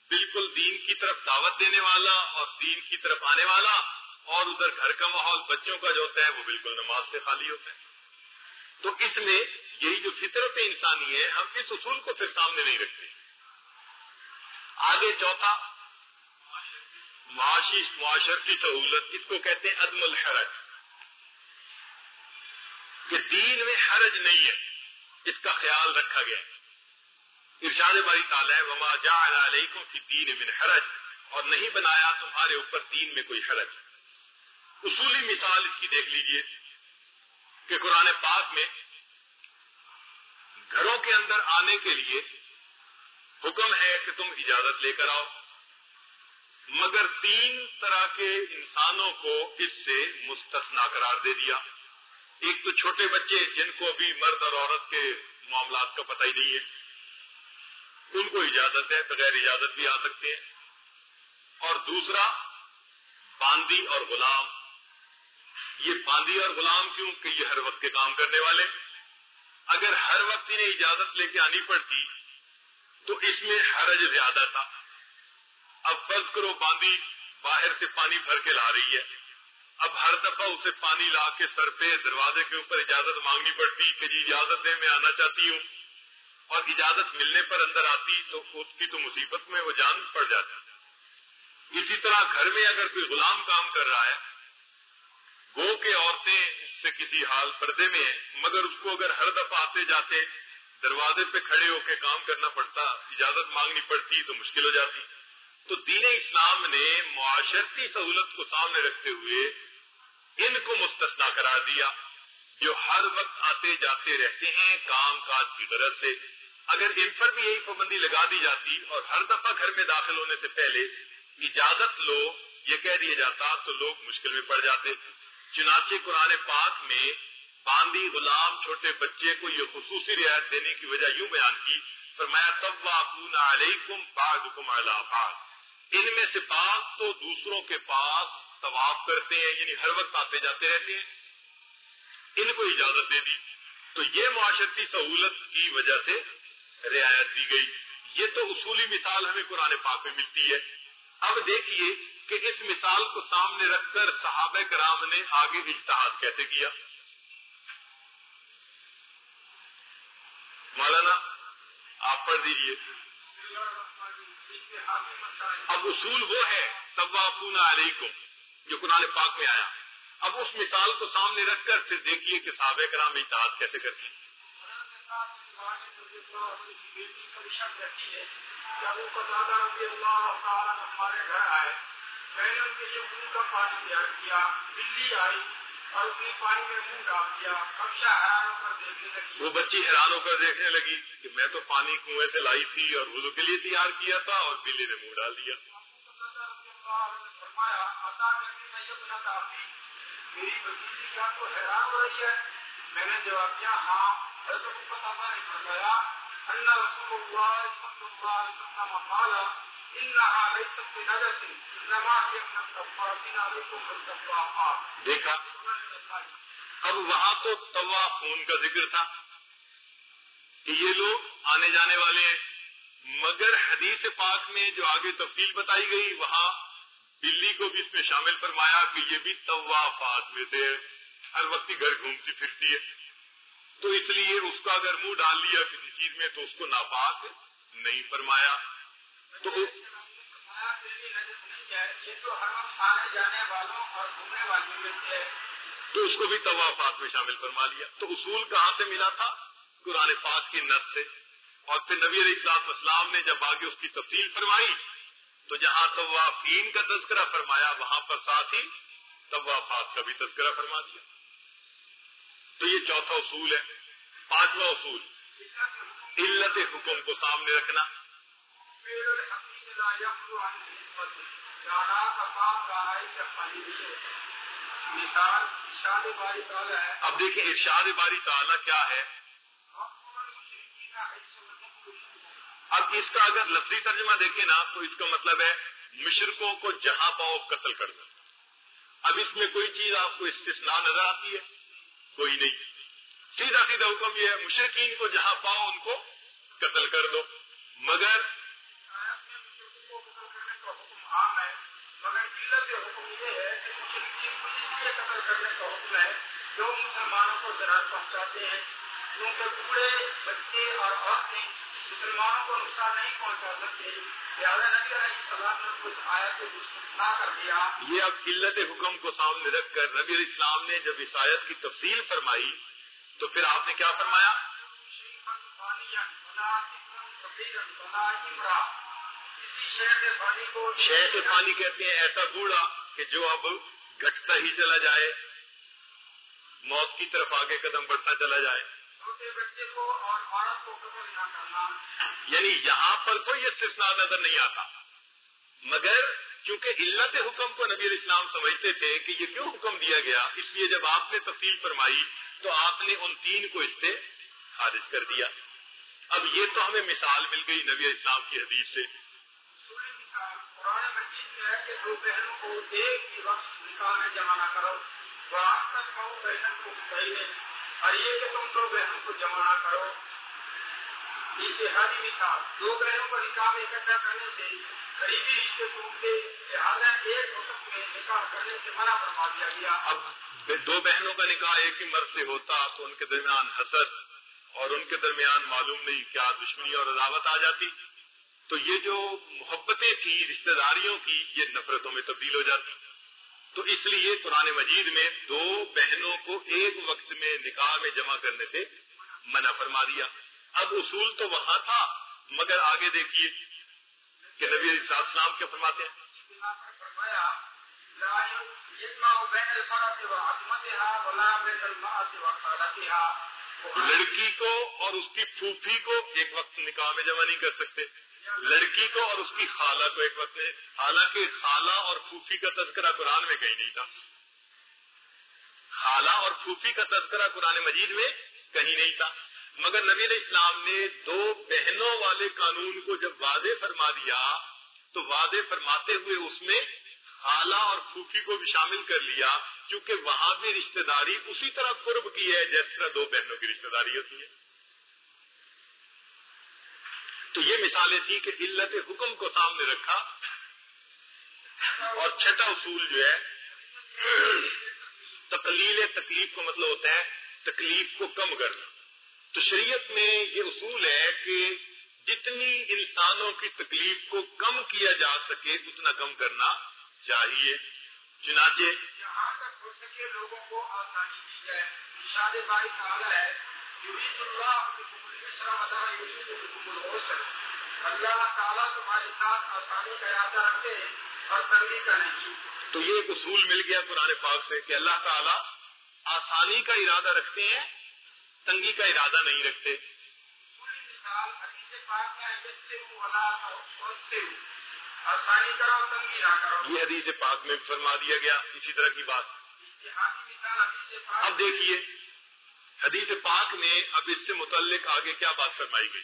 بالکل دین کی طرف دعوت دینے والا اور دین کی طرف آنے والا اور ادھر گھر کا ماحول، بچوں کا جو ہوتا ہے، وہ بالکل نماز سے خالی ہوتا ہے۔ تو اس میں یہی جو فطرت انسانی ہے، ہم اس اصول کو پھر سامنے نہیں رکھتے۔ آگے چوتھا، معاشی معاشرتی سہولت، اس کو کہتے ہیں عدم الحرج۔ کہ دین میں حرج نہیں ہے، اس کا خیال رکھا گیا۔ ارشاد باری تعالیٰ وما جا علیکم فی دین من حرج۔ اور نہیں بنایا تمہارے اوپر دین میں کوئی حرج۔ اصولی مثال اس کی دیکھ لیجیے۔ کہ قرآن پاک میں گھروں کے اندر آنے کے لیے حکم ہے کہ تم اجازت لے کر آؤ۔ مگر تین طرح کے انسانوں کو اس سے مستثنا قرار دے دیا۔ ایک تو چھوٹے بچے جن کو ابھی مرد اور عورت کے معاملات کا پتہ ہی نہیں ہے۔ ان کو اجازت ہے، بغیر اجازت بھی آ سکتے ہیں۔ اور دوسرا، باندی اور غلام۔ یہ باندی اور غلام کیوں کہ یہ ہر وقت کے کام کرنے والے؟ اگر ہر وقت انہیں اجازت لے کے آنی پڑتی، تو اس میں حرج زیادہ تھا۔ اب فرض کرو باندی باہر سے پانی بھر کے لا رہی ہے۔ اب ہر دفعہ اسے پانی لا کے سر پہ دروازے کے اوپر اجازت مانگنی پڑتی کہ جی اجازت دے، میں آنا چاہتی ہوں۔ اور اجازت ملنے پر اندر آتی تو خود کی تو مصیبت میں وہ جان پڑ جاتی۔ اسی طرح گھر میں اگر کوئی غلام کام کر رہا ہے گو کے عورتیں اس سے کسی حال پردے میں ہیں، مگر اس کو اگر ہر دفعہ آتے جاتے، دروازے پہ کھڑے ہو کے کام کرنا پڑتا، اجازت مانگنی پڑتی، تو مشکل ہو جاتی۔ تو دین اسلام نے معاشرتی سہولت کو سامنے رکھتے ہوئے ان کو مستثنا کرا دیا۔ جو ہر وقت آتے جاتے رہتے ہیں، کام کاج کی غرض سے۔ اگر ان پر بھی یہی پابندی لگا دی جاتی اور ہر دفعہ گھر میں داخل ہونے سے پہلے اجازت لو، یہ کہہ دیا جاتا تو لوگ مشکل میں پڑ جاتے۔ چنانچہ قرآن پاک میں باندی غلام چھوٹے بچے کو یہ خصوصی رعایت دینے کی وجہ یوں بیان کی، فرمایا تب علیکم، بعضکم علی بعض. ان میں سے بعض تو دوسروں کے پاس طواف کرتے ہیں یعنی ہر وقت آتے جاتے رہتے ہیں۔ ان کو اجازت دے دی۔ تو یہ معاشرتی سہولت کی وجہ سے رعایت دی گئی۔ یہ تو اصولی مثال ہمیں قرآن پاک میں ملتی ہے۔ اب دیکھیے کہ اس مثال کو سامنے رکھ کر صحابہ کرام نے آگے اجتہاد کیسے کیا؟ مولانا، آپ پڑھ دیجیے اب اصول وہ ہے طباپون علیکم، جو قرآن پاک میں آیا۔ اب اس مثال کو سامنے رکھ کر پھر دیکھیے کہ صحابہ کرام اجتہاد کیسے کرتے ہیں۔ اللہ تعالیٰ ہمارے گھر آئے؟ میں نے ان کے لیے منہ کا پانی تیار کیا بلی آئی اور اسی پانی میں منہ ڈال دیا۔ کبشا حیران ہو کر دیکھنے لگی۔ وہ بچی حیران ہو کر دیکھنے لگی کہ میں تو پانی کنویں سے لائی تھی اور وضو کے لیے تیار کیا تھا اور بلی نے منہ ڈال دیا۔ فرمایا عطا کرنے میں یہ بنا تھا میری بتیجی کیا تو حیران ہو رہی ہے میں نے جواب دیا ہاں حضرت نے فرمایا اللہ رسول اللہ صلی اللہ علیہ وسلم قال دیکھا؟ اب وہاں تو توا خون کا ذکر تھا کہ یہ لوگ آنے جانے والے ہیں۔ مگر حدیث پاک میں جو آگے تفصیل بتائی گئی، وہاں بلی کو بھی اس میں شامل فرمایا کہ یہ بھی طوافات میں سے ہر وقت ہی گھر گھومتی پھرتی ہے۔ تو اس لیے اس کا اگر منہ ڈال لیا کسی چیز میں، تو اس کو ناپاک نہیں فرمایا۔ تو تو اس کو بھی طوافات میں شامل فرما لیا۔ تو اصول کہاں سے ملا تھا؟ قرآن پاک کی نس سے۔ اور پھر نبی علیہ السلاط اسلام نے جب آگے اس کی تفصیل فرمائی، تو جہاں طوافین کا تذکرہ فرمایا، وہاں پر ساتھ ہی طوافات کا بھی تذکرہ فرما دیا۔ تو یہ چوتھا اصول ہے، پانچواں اصول، علت حکم کو سامنے رکھنا۔ اب دیکھیں ارشاد باری تعالیٰ کیا ہے۔ اب اس کا اگر لفظی ترجمہ دیکھیں نا، تو اس کا مطلب ہے مشرقوں کو جہاں پاؤ قتل کرنا اب اس میں کوئی چیز آپ کو استثناء نظر آتی ہے؟ کوئی نہیں۔ سیدھا سیدھا حکم یہ ہے مشرقین کو جہاں پاؤ ان کو قتل کر دو۔ مگر آیت میں مشرکوں کو قتل کرنے کا حکم عام ہے مگر علت حکم یہ ہے کہ مشرکین کو اس کرنے کا حکم ہے جو مسلمانوں کو ضرر پہنچاتے ہیں کیونکہ بوڑھے بچے اور عورتیں مسلمانوں کو نقصان نہیں پہنچا سکتے لہٰذا نبی علیہ السلام نے کچھ آیت کو مستثنا کر دیا یہ اب علت حکم کو سامنے رکھ کر نبی علیہ السلام نے جب اس آیت کی تفصیل فرمائی تو پھر آپ نے کیا فرمایا؟ شیخ پانی کہتے ہیں ایسا بوڑھا کہ جو اب گھٹتا ہی چلا جائے۔ موت کی طرف آگے قدم بڑھتا چلا جائے۔ یعنی یہاں پر کوئی استثناء نظر نہیں آتا۔ مگر چونکہ علت حکم کو نبی علیہ السلام سمجھتے تھے کہ یہ کیوں حکم دیا گیا اس لیے جب آپ نے تفصیل فرمائی تو آپ نے ان تین کو اس سے خارج کر دیا۔ اب یہ تو ہمیں مثال مل گئی نبی علیہ السلام کی حدیث سے۔ مجید میں ہے کہ دو بہنوں کو ایک ہی وقت نکاح میں جمع نہ کرو۔ وہ آپ تک کہو بہن کو کہیے اور یہ کہ تم دو بہنوں کو جمع نہ کرو۔ اتحادی مثال۔ دو بہنوں کو نکاح میں اکٹھا کرنے سے قریبی رشتے ٹوٹتے لہٰذا ایک وقت میں نکاح کرنے سے منع فرما دیا گیا۔ اب دو بہنوں کا نکاح ایک ہی مرد سے ہوتا تو ان کے درمیان حسد اور ان کے درمیان معلوم نہیں کیا دشمنی اور عداوت آ جاتی۔ تو یہ جو محبتیں تھیں، رشتہ داریوں کی، یہ نفرتوں میں تبدیل ہو جاتی۔ تو اس لیے قرآن مجید میں دو بہنوں کو ایک وقت میں نکاح میں جمع کرنے سے منع فرما دیا۔ اب اصول تو وہاں تھا، مگر آگے دیکھیے کہ نبی علیہ السلام کیا فرماتے ہیں۔ لڑکی کو اور اس کی پھوپھی کو ایک وقت نکاح میں جمع نہیں کر سکتے۔ لڑکی کو اور اس کی خالہ کو ایک وقت حالانکہ خالہ اور پھوپھی کا تذکرہ قرآن میں کہیں نہیں تھا۔ خالہ اور پھوپھی کا تذکرہ قرآن مجید میں کہیں نہیں تھا۔ مگر نبی علیہ السلام نے دو بہنوں والے قانون کو جب واضح فرما دیا، تو واضح فرماتے ہوئے اس میں خالہ اور پھوپھی کو بھی شامل کر لیا، کیونکہ وہاں بھی رشتہ داری اسی طرح قرب کی ہے، جس طرح دو بہنوں کی رشتہ داری ہوتی ہے۔ تو یہ مثالیں تھی کہ علت حکم کو سامنے رکھا اور چھٹا اصول جو ہے، تقلیل تکلیف کا مطلب ہوتا ہے تکلیف کو کم کرنا۔ تو شریعت میں یہ اصول ہے کہ جتنی انسانوں کی تکلیف کو کم کیا جا سکے، اتنا کم کرنا چاہیے۔ چنانچہ جہاں تک ہو سکے لوگوں کو آسانی دی جائے۔ یرید اللہ بکم العسر ولا یرید بکم العسر. اللہ تعالیٰ تمہارے ساتھ آسانی کا ارادہ رکھتے ہیں اور تنگی کا نہیں. تو یہ ایک اصول مل گیا قرآن پاک سے کہ اللہ تعالیٰ آسانی کا ارادہ رکھتے ہیں تنگی کا ارادہ نہیں رکھتے۔ یہ حدیث پاک میں بھی فرما دیا گیا اسی طرح کی بات۔ اب دیکھیے حدیث پاک میں اب اس سے متعلق آگے کیا بات فرمائی گئی؟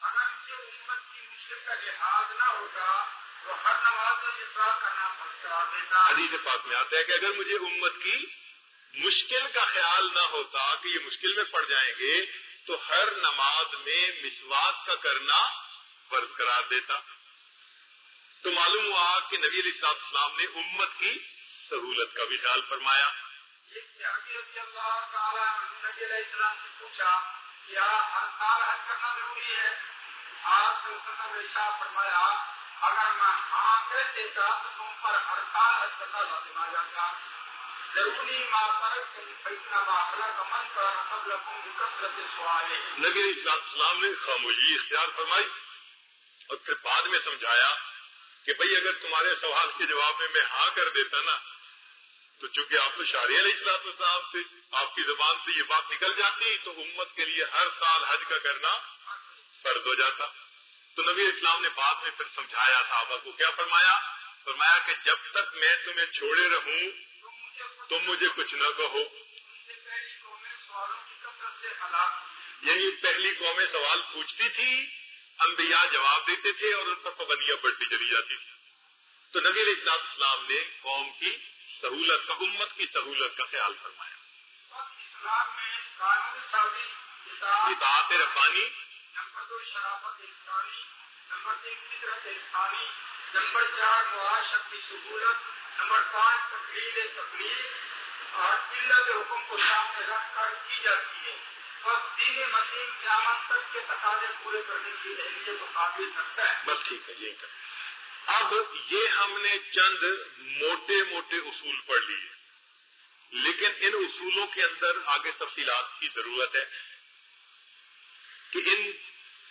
اگر مجھے امت کی مشکل کا لحاظ نہ ہوتا تو ہر نماز میں کرنا پڑتا حدیث پاک میں آتا ہے کہ اگر مجھے امت کی مشکل کا خیال نہ ہوتا کہ یہ مشکل میں پڑ جائیں گے تو ہر نماز میں مسواک کا کرنا فرض قرار دیتا۔ تو معلوم ہوا کہ نبی علیہ السلام نے امت کی سہولت کا بھی خیال فرمایا۔ ایک صحابی رضی اللہ تعالیٰ نبی علیہ السلام سے پوچھا کیا ہر سال حج کرنا ضروری ہے؟ آپ ارشاد فرمایا، اگر میں ہاں کہہ دیتا تو تم پر ہر سال حج کرنا لازم آ جاتا۔ ضروری ما پر من کر نبی علیہ السلام نے خاموشی اختیار فرمائی اور پھر بعد میں سمجھایا کہ بھئی اگر تمہارے سوال کے جواب میں میں ہاں کر دیتا نا تو چونکہ آپ تو شارع علیہ السلام السلام سے، آپ کی زبان سے یہ بات نکل جاتی، تو امت کے لیے ہر سال حج کا کرنا فرض ہو جاتا۔ تو نبی اسلام نے بعد میں پھر سمجھایا، صحابہ کو کیا فرمایا؟ فرمایا کہ جب تک میں تمہیں چھوڑے رہوں، تم مجھے کچھ نہ کہو۔ یعنی پہلی قومیں سوال پوچھتی تھی، انبیاء جواب دیتے تھے اور ان پر پابندیاں بڑھتی چلی جاتی تھی تو نبی علیہ السلام السلام نے قوم کی سہولت کا امت کی سہولت کا خیال فرمایا۔ قانون سازی اطاعت ربانی۔ نمبر دو شرافت انسانی نمبر تین فطرت انسانی نمبر چار معاشرت کی سہولت نمبر پانچ تقریر تقلید اور قلت حکم کو سامنے رکھ کر کی جاتی ہے بس دین مدین قیامت تک کے تقاضے پورے کرنے کی اہلیت کو قابل رکھتا ہے بس ٹھیک ہے، یہی کر اب یہ ہم نے چند موٹے موٹے اصول پڑھ لیے۔ لیکن ان اصولوں کے اندر آگے تفصیلات کی ضرورت ہے کہ ان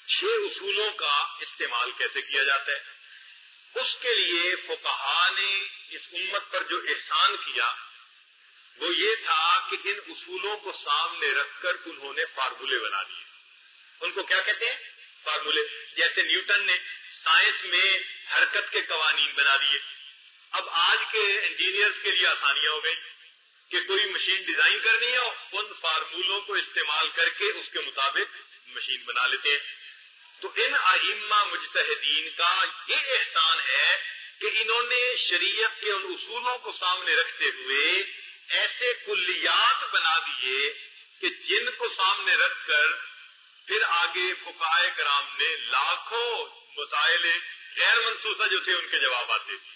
چھ اصولوں کا استعمال کیسے کیا جاتا ہے۔ اس کے لیے فقہا نے اس امت پر جو احسان کیا، وہ یہ تھا کہ ان اصولوں کو سامنے رکھ کر انہوں نے فارمولے بنا دیے۔ ان کو کیا کہتے ہیں؟ فارمولے، جیسے نیوٹن نے سائنس میں حرکت کے قوانین بنا دیے۔ اب آج کے انجینئرز کے لیے آسانیاں ہو گئی کہ کوئی مشین ڈیزائن کرنی ہے ان فارمولوں کو استعمال کر کے اس کے مطابق مشین بنا لیتے ہیں۔ تو ان ائمہ مجتہدین کا یہ احسان ہے کہ انہوں نے شریعت کے ان اصولوں کو سامنے رکھتے ہوئے ایسے کلیات بنا دیے کہ جن کو سامنے رکھ کر پھر آگے فقائے کرام نے لاکھوں مسائل غیر منصوصہ جو تھے ان کے جواب آتے تھے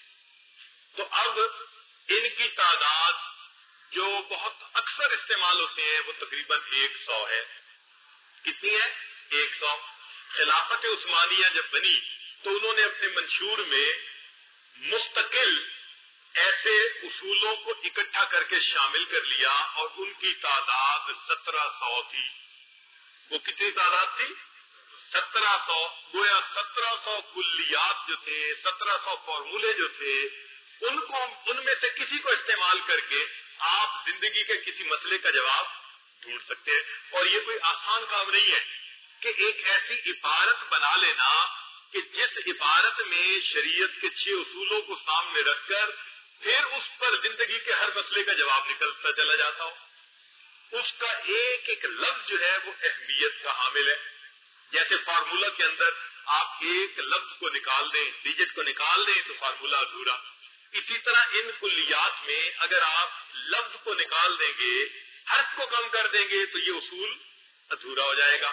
تو اب ان کی تعداد جو بہت اکثر استعمال ہوتے ہیں وہ تقریباً ایک سو ہے۔ کتنی ہے؟ ایک سو۔ خلافت عثمانیہ جب بنی، تو انہوں نے اپنے منشور میں مستقل ایسے اصولوں کو اکٹھا کر کے شامل کر لیا اور ان کی تعداد سترہ سو تھی۔ وہ کتنی تعداد تھی؟ سترہ سو، گویا سترہ سو کلیات جو تھے، سترہ سو فارمولے جو تھے، ان کو ان میں سے کسی کو استعمال کر کے آپ زندگی کے کسی مسئلے کا جواب ڈھونڈ سکتے ہیں۔ اور یہ کوئی آسان کام نہیں ہے کہ ایک ایسی عبارت بنا لینا کہ جس عبارت میں شریعت کے چھ اصولوں کو سامنے رکھ کر پھر اس پر زندگی کے ہر مسئلے کا جواب نکلتا چلا جاتا ہو۔ اس کا ایک ایک لفظ جو ہے وہ اہمیت کا حامل ہے۔ جیسے فارمولا کے اندر آپ ایک لفظ کو نکال دیں ڈیجٹ کو نکال دیں تو فارمولا ادھورا۔ اسی طرح ان کلیات میں اگر آپ لفظ کو نکال دیں گے، حرف کو کم کر دیں گے، تو یہ اصول ادھورا ہو جائے گا۔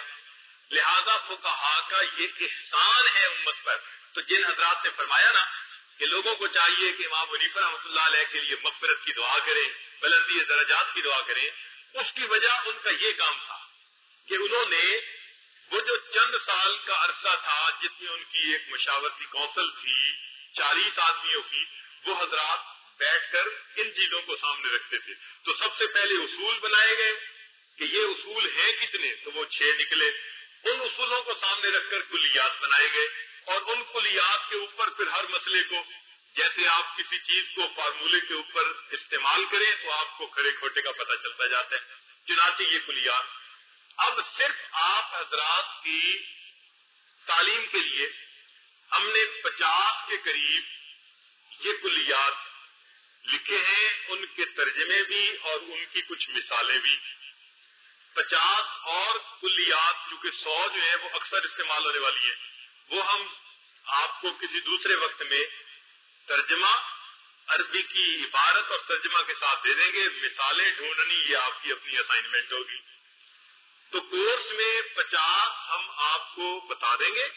لہذا فقہا کا یہ احسان ہے امت پر۔ تو جن حضرات نے فرمایا نا کہ لوگوں کو چاہیے کہ امام منیفر رحمۃ اللہ علیہ کے لیے مغفرت کی دعا کریں، بلندی درجات کی دعا کریں، اس کی وجہ ان کا یہ کام تھا کہ انہوں نے وہ جو چند سال کا عرصہ تھا جس میں ان کی ایک مشاورتی کونسل تھی، چالیس آدمیوں کی، وہ حضرات بیٹھ کر ان چیزوں کو سامنے رکھتے تھے۔ تو سب سے پہلے اصول بنائے گئے کہ یہ اصول ہیں کتنے، تو وہ چھ نکلے۔ ان اصولوں کو سامنے رکھ کر کلیات بنائے گئے۔ اور ان کلیات کے اوپر پھر ہر مسئلے کو، جیسے آپ کسی چیز کو فارمولے کے اوپر استعمال کریں تو آپ کو کھڑے کھوٹے کا پتہ چلتا جاتا ہے۔ چنانچہ یہ کلیات اب صرف آپ حضرات کی تعلیم کے لیے ہم نے پچاس کے قریب یہ کلیات لکھے ہیں، ان کے ترجمے بھی اور ان کی کچھ مثالیں بھی۔ پچاس اور کلیات، چونکہ سو جو ہیں، وہ اکثر استعمال ہونے والی ہیں۔ وہ ہم آپ کو کسی دوسرے وقت میں ترجمہ، عربی کی عبارت اور ترجمہ کے ساتھ دے دیں گے۔ مثالیں ڈھونڈنی یہ آپ کی اپنی اسائنمنٹ ہوگی۔ تو کورس میں پچاس ہم آپ کو بتا دیں گے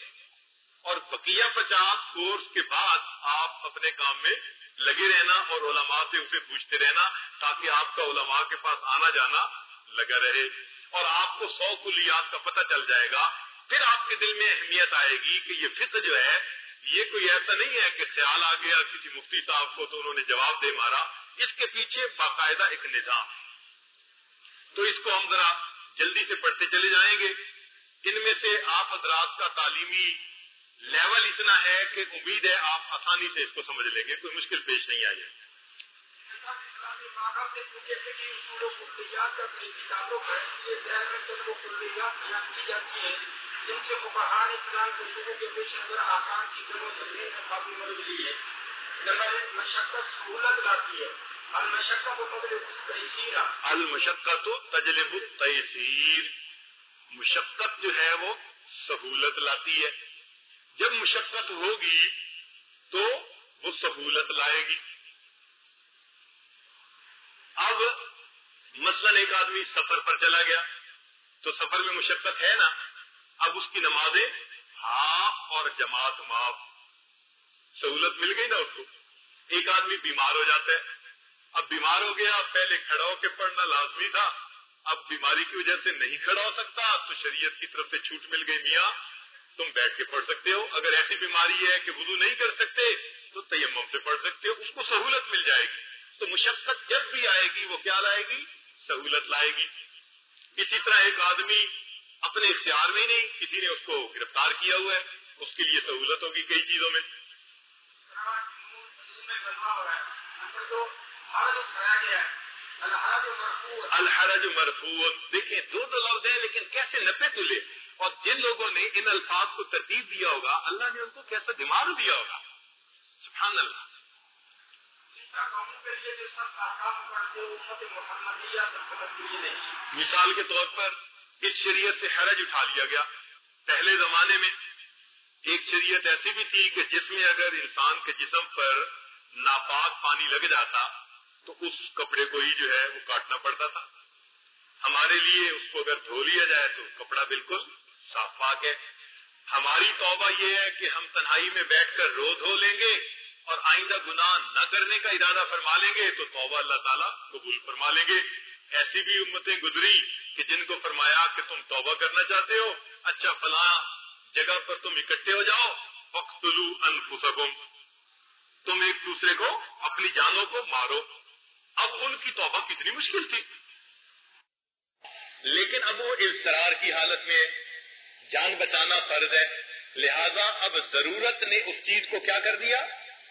اور بقیہ پچاس کورس کے بعد آپ اپنے کام میں لگے رہنا اور علماء سے اسے پوچھتے رہنا تاکہ آپ کا علماء کے پاس آنا جانا لگا رہے اور آپ کو سو کلیات کا پتہ چل جائے گا۔ پھر آپ کے دل میں اہمیت آئے گی کہ یہ فطر جو ہے، یہ کوئی ایسا نہیں ہے کہ خیال آ گیا، کسی مفتی صاحب کو تو انہوں نے جواب دے مارا۔ اس کے پیچھے باقاعدہ ایک نظام۔ تو اس کو ہم ذرا جلدی سے پڑھتے چلے جائیں گے۔ ان میں سے آپ حضرات کا تعلیمی لیول اتنا ہے کہ امید ہے آپ آسانی سے اس کو سمجھ لیں گے۔ کوئی مشکل پیش نہیں آئی ہے۔ جن سے مدد نمبر ایک، مشقت سہولت لاتی ہے۔ المشقت تجلب تحصیر المشقت مشقت جو ہے وہ سہولت لاتی ہے. جب مشقت ہوگی تو وہ سہولت لائے گی. اب مثلاً ایک آدمی سفر پر چلا گیا تو سفر میں مشقت ہے نا؟ اب اس کی نمازیں ہاف اور جماعت معاف. سہولت مل گئی نا اس کو؟ ایک آدمی بیمار ہو جاتا ہے. اب بیمار ہو گیا، پہلے کھڑا ہو کے پڑھنا لازمی تھا۔ اب بیماری کی وجہ سے نہیں کھڑا ہو سکتا، تو شریعت کی طرف سے چھوٹ مل گئی میاں۔ تم بیٹھ کے پڑھ سکتے ہو۔ اگر ایسی بیماری ہے کہ وضو نہیں کر سکتے، تو تیمم سے پڑھ سکتے ہو۔ اس کو سہولت مل جائے گی۔ تو مشقت جب بھی آئے گی، وہ کیا لائے گی؟ سہولت لائے گی۔ اسی طرح ایک آدمی اپنے اختیار میں ہی نہیں، کسی نے اس کو گرفتار کیا ہوا ہے۔ اس کے لیے سہولت ہوگی کئی چیزوں میں۔ الحرج مرفوع. دیکھیں دو دو لفظ ہیں لیکن کیسے نپے تلے اور جن لوگوں نے ان الفاظ کو ترتیب دیا ہوگا اللہ نے ان کو کیسا دماغ دیا ہوگا؟ سبحان اللہ. مثال کے طور پر اس شریعت سے حرج اٹھا لیا گیا۔ پہلے زمانے میں ایک شریعت ایسی بھی تھی کہ جس میں اگر انسان کے جسم پر ناپاک پانی لگ جاتا تو اس کپڑے کو ہی جو ہے وہ کاٹنا پڑتا تھا۔ ہمارے لیے اس کو اگر دھو لیا جائے تو کپڑا بالکل صاف پاک ہے۔ ہماری توبہ یہ ہے کہ ہم تنہائی میں بیٹھ کر رو دھو لیں گے اور آئندہ گناہ نہ کرنے کا ارادہ فرما لیں گے تو توبہ اللہ تعالیٰ قبول فرما لیں گے۔ ایسی بھی امتیں گزری کہ جن کو فرمایا کہ تم توبہ کرنا چاہتے ہو اچھا فلاں جگہ پر تم اکٹھے ہو جاؤ۔ فخلو انفسکم۔ تم ایک دوسرے کو، اپنی جانوں کو مارو۔ اب ان کی توبہ کتنی مشکل تھی۔ لیکن اب وہ اضطرار کی حالت میں جان بچانا فرض ہے۔ لہذا اب ضرورت نے اس چیز کو کیا کر دیا؟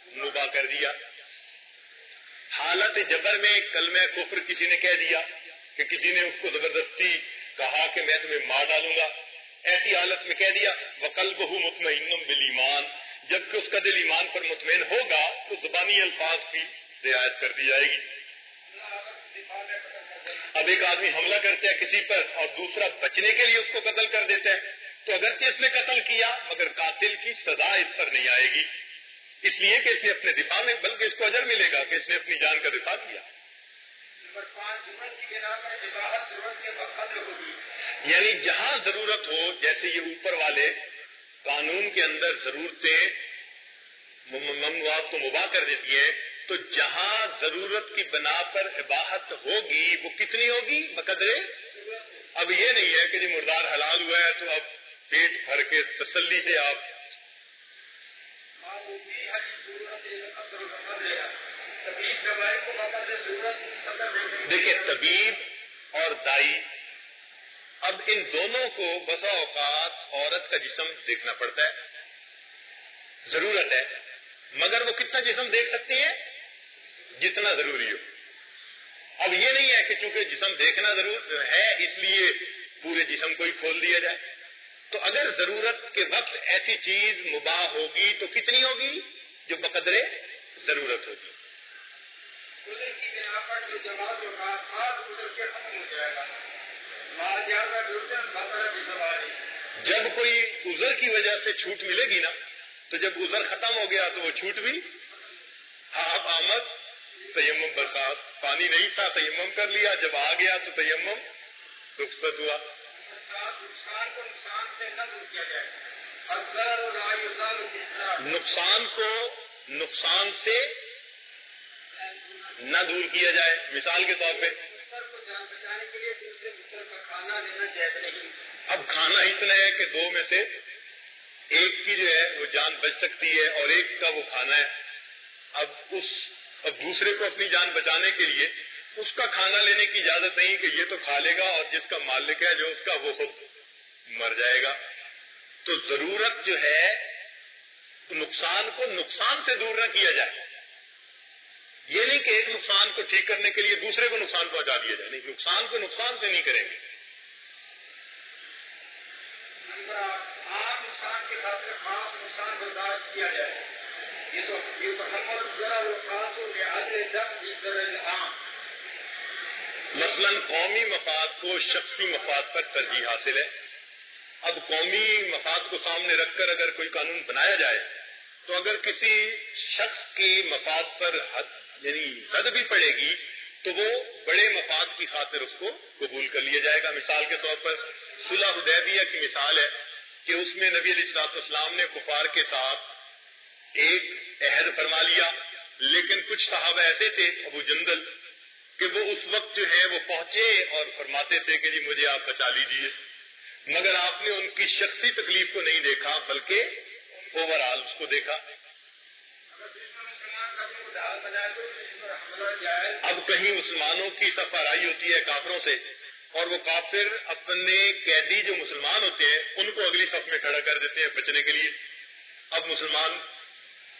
مبا کر دیا۔ حالت جبر میں کل میں کفر کسی نے کہہ دیا کہ کسی نے اس کو زبردستی کہا کہ میں تمہیں مار ڈالوں گا۔ ایسی حالت میں کہہ دیا وکل بہو مطمئن بل ایمان جبکہ اس کا دل ایمان پر مطمئن ہوگا، تو زبانی الفاظ کی رعایت کر دی جائے گی۔ اب ایک آدمی حملہ کرتا ہے کسی پر اور دوسرا بچنے کے لیے اس کو قتل کر دیتا ہے تو اگر اس نے قتل کیا، مگر قاتل کی سزا اس پر نہیں آئے گی۔ اس لیے کہ اس نے اپنے دفاع میں، بلکہ اس کو اجر ملے گا کہ اس نے اپنی جان کا دفاع کیا۔ یعنی جہاں ضرورت ہو، جیسے یہ اوپر والے قانون کے اندر ضرورتیں ممنوعات کو مباح کر دیتی ہیں تو جہاں ضرورت کی بنا پر عباہت ہوگی وہ کتنی ہوگی؟ بقدرے؟ اب یہ نہیں ہے کہ جی مردار حلال ہوا ہے تو اب پیٹ بھر کے تسلی سے آپ دیکھیں طبیب اور دائی اب ان دونوں کو بسا اوقات عورت کا جسم دیکھنا پڑتا ہے۔ ضرورت ہے مگر وہ کتنا جسم دیکھ سکتے ہیں؟ جتنا ضروری ہو۔ اب یہ نہیں ہے کہ چونکہ جسم دیکھنا ضرور ہے اس لیے پورے جسم کو ہی کھول دیا جائے۔ تو اگر ضرورت کے وقت ایسی چیز مباح ہوگی تو کتنی ہوگی جو بقدرے ضرورت ہوگی؟ جب کوئی ازر کی وجہ سے چھوٹ ملے گی نا تو جب ازر ختم ہو گیا تو وہ چھوٹ بھی۔ ہاں آمد تیمم برسات، پانی نہیں تھا، تیمم کر لیا، جب آ گیا تو تیمم رخصت ہوا۔ نقصان کو نقصان سے نہ دور کیا جائے۔ مثال کے طور پہ۔ اب کھانا اتنا ہے کہ دو میں سے ایک کی جو ہے وہ جان بچ سکتی ہے اور ایک کا وہ کھانا ہے۔ اب اس اب دوسرے کو اپنی جان بچانے کے لیے اس کا کھانا لینے کی اجازت نہیں کہ یہ تو کھا لے گا اور جس کا مالک ہے جو اس کا وہ خود مر جائے گا۔ تو ضرورت جو ہے نقصان کو نقصان سے دور نہ کیا جائے۔ یہ نہیں کہ ایک نقصان کو ٹھیک کرنے کے لیے دوسرے کو نقصان پہنچا دیا جائے۔ نہیں، نقصان کو نقصان سے نہیں کریں گے۔ نقصان کے خاص نقصان برداشت کیا جائے۔ مثلا قومی مفاد کو شخصی مفاد پر ترجیح حاصل ہے۔ اب قومی مفاد کو سامنے رکھ کر اگر کوئی قانون بنایا جائے، تو اگر کسی شخص کی مفاد پر حد یعنی حد بھی پڑے گی، تو وہ بڑے مفاد کی خاطر اس کو قبول کر لیا جائے گا۔ مثال کے طور پر صلح حدیبیہ کی مثال ہے کہ اس میں نبی علیہ السلاط اسلام نے کفار کے ساتھ ایک عہد فرما لیا، لیکن کچھ صحابہ ایسے تھے، ابو جندل، کہ وہ اس وقت جو ہے وہ پہنچے اور فرماتے تھے کہ جی مجھے آپ بچا لیجیے مگر آپ نے ان کی شخصی تکلیف کو نہیں دیکھا، بلکہ اوور آل اس کو دیکھا۔ اب کہیں مسلمانوں کی سفارائی ہوتی ہے کافروں سے، اور وہ کافر اپنے قیدی جو مسلمان ہوتے ہیں، ان کو اگلی صف میں کھڑا کر دیتے ہیں بچنے کے لیے۔ اب مسلمان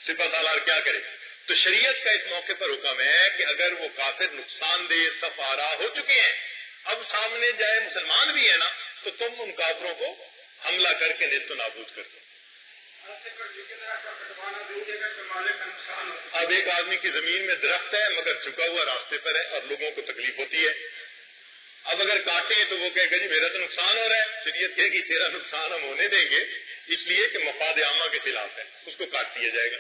سپا سالار کیا کرے؟ تو شریعت کا اس موقع پر حکم ہے کہ اگر وہ کافر نقصان دہ سفارا ہو چکے ہیں، اب سامنے جائے مسلمان بھی ہے نا، تو تم ان کافروں کو حملہ کر کے نیست و نابود کر دو۔ اب ایک آدمی کی زمین میں درخت ہے، مگر چکا ہوا راستے پر ہے اور لوگوں کو تکلیف ہوتی ہے۔ اب اگر کاٹے تو وہ کہے گا جی میرا تو نقصان ہو رہا ہے۔ شریعت کہے گی، تیرا نقصان ہم ہونے دیں گے، اس لیے کہ مفاد عامہ کے خلاف ہے، اس کو کاٹ دیا جائے گا۔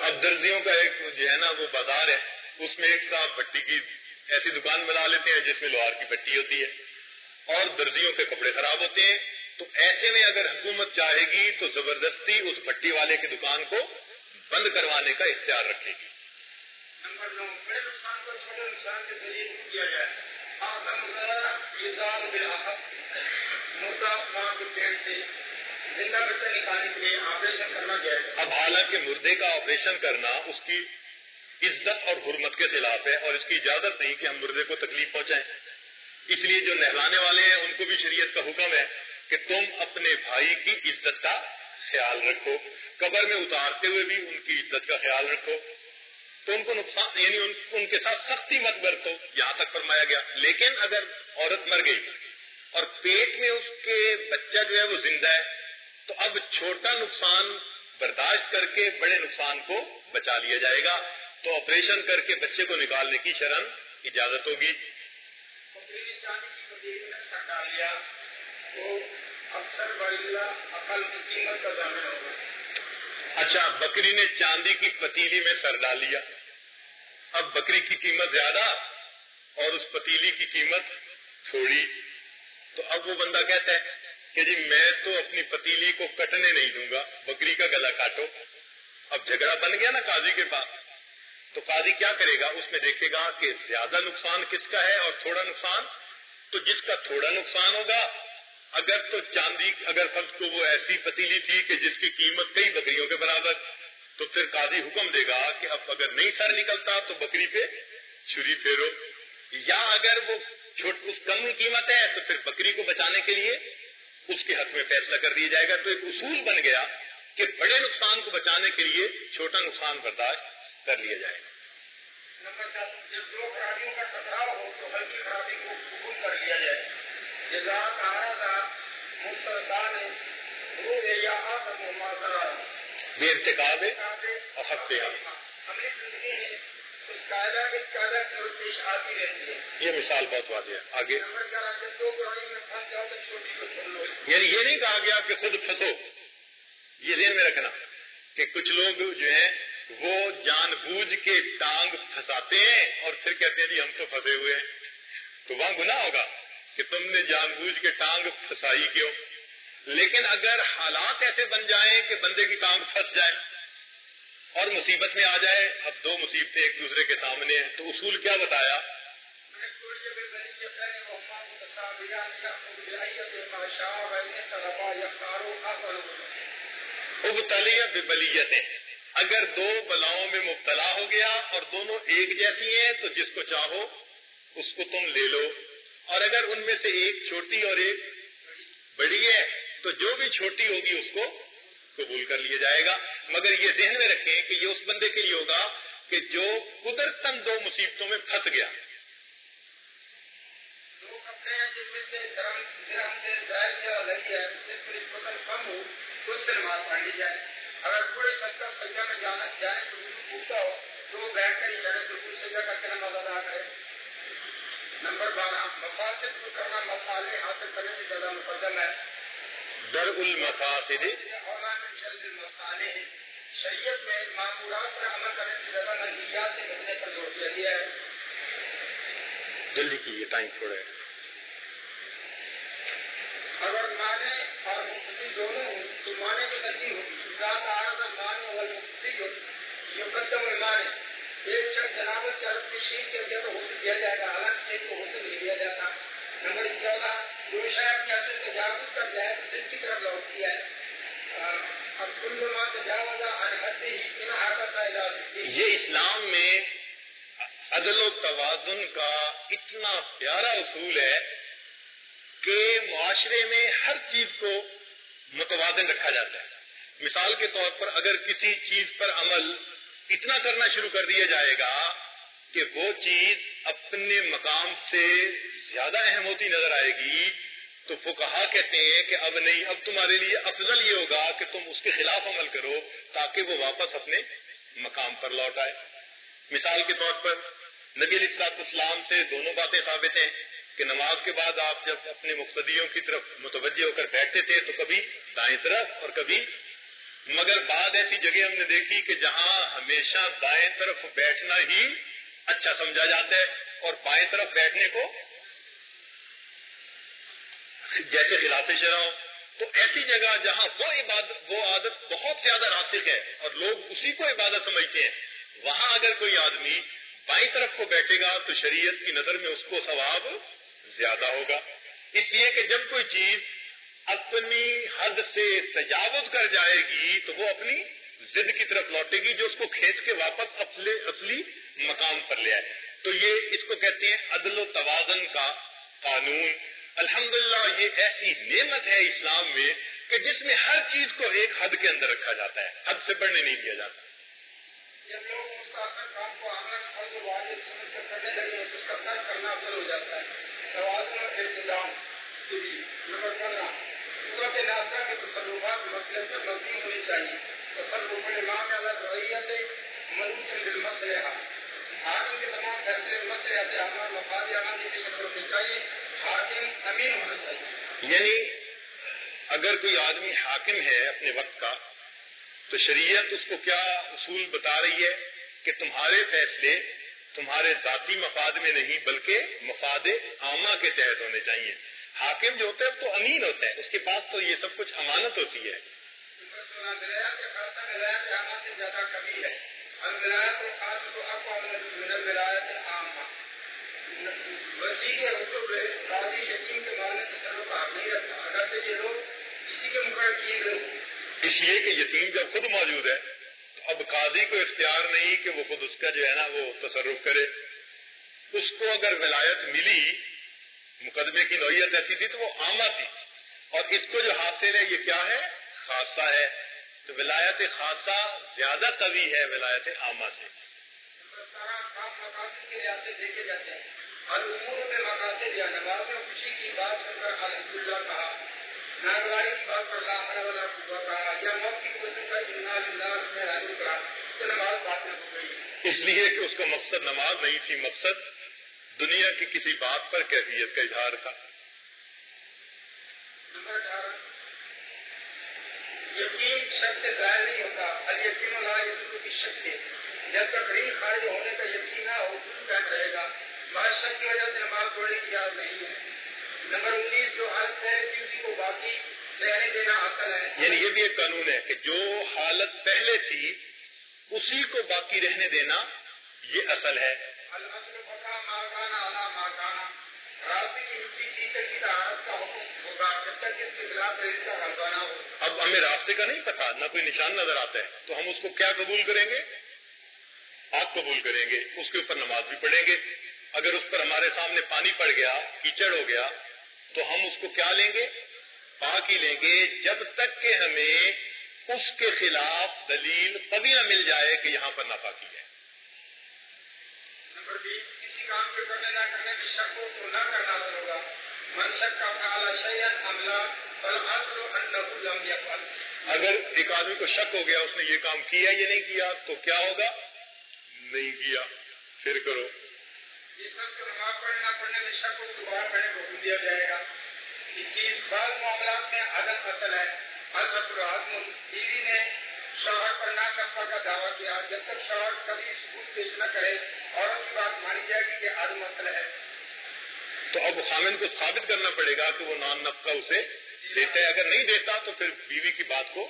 اب درزیوں کا ایک جو ہے نا وہ بازار ہے، اس میں ایک صاحب بٹی کی ایسی دکان بنا لیتے ہیں جس میں لوہار کی بٹی ہوتی ہے۔ اور درزیوں کے کپڑے خراب ہوتے ہیں۔ تو ایسے میں اگر حکومت چاہے گی تو زبردستی اس بٹی والے کی دکان کو بند کروانے کا اختیار رکھے گی۔ نمبر اب حالانکہ مردے کا آپریشن کرنا اس کی عزت اور حرمت کے خلاف ہے اور اس کی اجازت نہیں کہ ہم مردے کو تکلیف پہنچائیں۔ اس لیے جو نہلانے والے ہیں ان کو بھی شریعت کا حکم ہے کہ تم اپنے بھائی کی عزت کا خیال رکھو۔ قبر میں اتارتے ہوئے بھی ان کی عزت کا خیال رکھو۔ تو ان کو نقصان یعنی ان, ان کے ساتھ سختی مت برتو یہاں تک فرمایا گیا۔ لیکن اگر عورت مر گئی اور پیٹ میں اس کے بچہ جو ہے وہ زندہ ہے تو اب چھوٹا نقصان برداشت کر کے بڑے نقصان کو بچا لیا جائے گا۔ تو آپریشن کر کے بچے کو نکالنے کی شرم اجازت ہوگی۔ اچھا بکری نے چاندی کی پتیلی میں سر ڈال لیا۔ اب بکری کی قیمت زیادہ اور اس پتیلی کی قیمت تھوڑی۔ تو اب وہ بندہ کہتا ہے کہ جی میں تو اپنی پتیلی کو کٹنے نہیں دوں گا، بکری کا گلا کاٹو۔ اب جھگڑا بن گیا نا قاضی کے پاس۔ تو قاضی کیا کرے گا؟ اس میں دیکھے گا کہ زیادہ نقصان کس کا ہے اور تھوڑا نقصان۔ تو جس کا تھوڑا نقصان ہوگا، اگر تو چاندی، اگر فرض کو وہ ایسی پتیلی تھی کہ جس کی قیمت کئی بکریوں کے برابر، تو پھر قاضی حکم دے گا کہ اب اگر نہیں سر نکلتا تو بکری پہ چھری پھیرو۔ یا اگر وہ چھوٹ، اس کم قیمت ہے تو پھر بکری کو بچانے کے لیے اس کے حق میں فیصلہ کر دیا جائے گا۔ تو ایک اصول بن گیا کہ بڑے نقصان کو بچانے کے لیے چھوٹا نقصان برداشت کر لیا جائے۔ گا بے ارتکاب اور حق یہ مثال بہت واضح ہے۔ آگے۔ یعنی یہ نہیں کہا گیا کہ خود پھنسو۔ یہ ذہن میں رکھنا کہ کچھ لوگ جو ہیں وہ جان بوجھ کے ٹانگ پھنساتے ہیں اور پھر کہتے ہیں جی ہم تو پھنسے ہوئے ہیں۔ تو وہاں گناہ ہوگا کہ تم نے جان بوجھ کے ٹانگ پھنسائی کیوں؟ لیکن اگر حالات ایسے بن جائیں کہ بندے کی ٹانگ پھنس جائے اور مصیبت میں آ جائے، اب دو مصیبتیں ایک دوسرے کے سامنے ہیں۔ تو اصول کیا بتایا؟ میں کوئی اگر دو بلاؤں میں مبتلا ہو گیا اور دونوں ایک جیسی ہیں، تو جس کو چاہو، اس کو تم لے لو۔ اور اگر ان میں سے ایک چھوٹی اور ایک بڑی ہے، تو جو بھی چھوٹی ہوگی، اس کو قبول کر لیا جائے گا۔ مگر یہ ذہن میں رکھیں کہ یہ اس بندے کے لیے ہوگا کہ جو قدرتن دو مصیبتوں میں پھنس گیا۔ اگر سجا میں جانا جائے تو وہ پوچھتا ہو تو وہ بیٹھ کر ہی جانے تو کوئی سجا کر کے نماز ادا کرے۔ نمبر بارہ مفاصد کو کرنا مسالے حاصل کرنے سے زیادہ مقدم ہے۔ در المفاصد شریعت میں معمورات پر عمل کرنے سے زیادہ نظریات سے بچنے پر زور دیا گیا ہے۔ جلدی کیجیے ٹائم تھوڑا ہے اگر مانے اور مفتی دونوں تو مانے کی نظیر ہوگی ذات عارض مانے اور مفتی ہو یہ قدم مانے ایک شخص جنابت کے عرب میں شیر کے اندر تو حسن دیا جائے گا حالانکہ شیر کو حسن نہیں دیا جاتا۔ نمبر چودہ جو شاید اصل تجاوز کر جائے تو دل کی طرف لوٹتی ہے۔ یہ اسلام میں عدل و توازن کا اتنا پیارا اصول ہے کہ معاشرے میں ہر چیز کو متوازن رکھا جاتا ہے۔ مثال کے طور پر اگر کسی چیز پر عمل اتنا کرنا شروع کر دیا جائے گا کہ وہ چیز اپنے مقام سے زیادہ اہم ہوتی نظر آئے گی تو وہ کہا کہتے ہیں کہ اب نہیں، اب تمہارے لیے افضل یہ ہوگا کہ تم اس کے خلاف عمل کرو تاکہ وہ واپس اپنے مقام پر لوٹ آئے۔ مثال کے طور پر نبی علیہ السلاط اسلام سے دونوں باتیں ثابت ہیں کہ نماز کے بعد آپ جب اپنے مقتدیوں کی طرف متوجہ ہو کر بیٹھتے تھے تو کبھی دائیں طرف اور کبھی مگر بعد ایسی جگہ ہم نے دیکھی کہ جہاں ہمیشہ دائیں طرف بیٹھنا ہی اچھا سمجھا جاتا ہے اور بائیں طرف بیٹھنے کو جیسے خلاف شرح ہو، تو ایسی جگہ جہاں وہ عبادت وہ عادت بہت زیادہ راسک ہے اور لوگ اسی کو عبادت سمجھتے ہیں، وہاں اگر کوئی آدمی بائیں طرف کو بیٹھے گا تو شریعت کی نظر میں اس کو ثواب زیادہ ہوگا۔ اس لیے کہ جب کوئی چیز اپنی حد سے تجاوز کر جائے گی تو وہ اپنی ضد کی طرف لوٹے گی، جو اس کو کھینچ کے واپس اپنے اصلی مقام پر لے آئے۔ تو یہ اس کو کہتے ہیں عدل و توازن کا قانون۔ الحمدللہ، یہ ایسی نعمت ہے اسلام میں کہ جس میں ہر چیز کو ایک حد کے اندر رکھا جاتا ہے، حد سے بڑھنے نہیں دیا جاتا۔ جب لوگ مستقل کام کو فرض واجب سمجھ کر کرنے لگے تو اس کا ترک کرنا ہو جاتا ہے۔ توازن نمبر پندرہ قدرت ناظرہ کے تصرفات مسئلے پر مبنی ہونی چاہیے۔ تصرف الامام منوط حاکم کے تمام فیصلے مسلحت اعمال مفاد اعمال کی شکل چاہیے۔ یعنی اگر کوئی آدمی حاکم ہے اپنے وقت کا تو شریعت اس کو کیا اصول بتا رہی ہے کہ تمہارے فیصلے تمہارے ذاتی مفاد میں نہیں بلکہ مفاد عامہ کے تحت ہونے چاہیے۔ حاکم جو ہوتا ہے تو امین ہوتا ہے۔ اس کے پاس تو یہ سب کچھ امانت ہوتی ہے۔ زیادہ ہے۔ وسیع کے حکم میں قاضی یقین کے معنی تصرف آپ نہیں رکھتا۔ اگرچہ یہ لوگ اسی کے مقرر کیے گئے اس لیے کہ یتیم جب خود موجود ہے تو اب قاضی کو اختیار نہیں کہ وہ خود اس کا جو ہے نا وہ تصرف کرے۔ اس کو اگر ولایت ملی مقدمے کی نوعیت ایسی تھی تو وہ عامہ تھی اور اس کو جو حاصل ہے یہ کیا ہے؟ خاصہ ہے۔ تو ولایت خاصہ زیادہ قوی ہے ولایت عامہ سے دیکھے جاتے ہیں۔ اور امور میں مقاصد یا نماز میں خوشی کی بات سن کر الحمد للہ کہا ناگواری کی بات پر والا کہا یا موت کی کوشش کا میں حاضر کرا تو نماز ہو گئی۔ اس لیے کہ اس کا مقصد نماز نہیں تھی مقصد دنیا کی کسی بات پر کیفیت کا اظہار تھا۔ نمبر اٹھارہ یقین شک سے ظاہر نہیں ہوتا۔ ال یقین اللہ یقین کی شک سے جب تک ریل خارج ہونے کا یقین نہ ہو قائم رہے گا۔ شک کی وجہ سے نماز پڑھنے کی یاد نہیں ہے۔ نمبر انیس جو حالت ہے کسی کو باقی رہنے دینا حاصل ہے۔ یعنی یہ بھی ایک قانون ہے کہ جو حالت پہلے تھی اسی کو باقی رہنے دینا یہ اصل ہے۔ اب ہمیں راستے کا نہیں پتا نہ کوئی نشان نظر آتا ہے۔ تو ہم اس کو کیا قبول کریں گے؟ آپ قبول کریں گے اس کے اوپر نماز بھی پڑھیں گے۔ اگر اس پر ہمارے سامنے پانی پڑ گیا کیچڑ ہو گیا تو ہم اس کو کیا لیں گے؟ پاک ہی لیں گے جب تک کہ ہمیں اس کے خلاف دلیل نہ مل جائے کہ یہاں پر ناپاکی ہے نمبر بیس کسی کام کے کرنے نہ کرنے کی شک کو تو نہ کرنا ہوگا من شک کا شیئن عملہ بل اصل انه لم يفعل اگر ایک آدمی کو شک ہو گیا اس نے یہ کام کیا یا نہیں کیا تو کیا ہوگا؟ نہیں کیا۔ پھر کرو۔ جس وقت نماز پڑھنے نہ پڑھنے میں شک کو دوبارہ پڑھنے کو حکم دیا جائے گا اکیس بعض معاملات میں عدم اصل ہے۔ الفت العظم بیوی نے شوہر پر نہ نفع کا دعویٰ کیا۔ جب تک شوہر کبھی ثبوت پیش نہ کرے عورت کی بات مانی جائے گی کہ عدم اصل ہے۔ تو اب خامن کو ثابت کرنا پڑے گا کہ وہ نان نفقہ اسے دیتا ہے۔ اگر نہیں دیتا تو پھر بیوی کی بات کو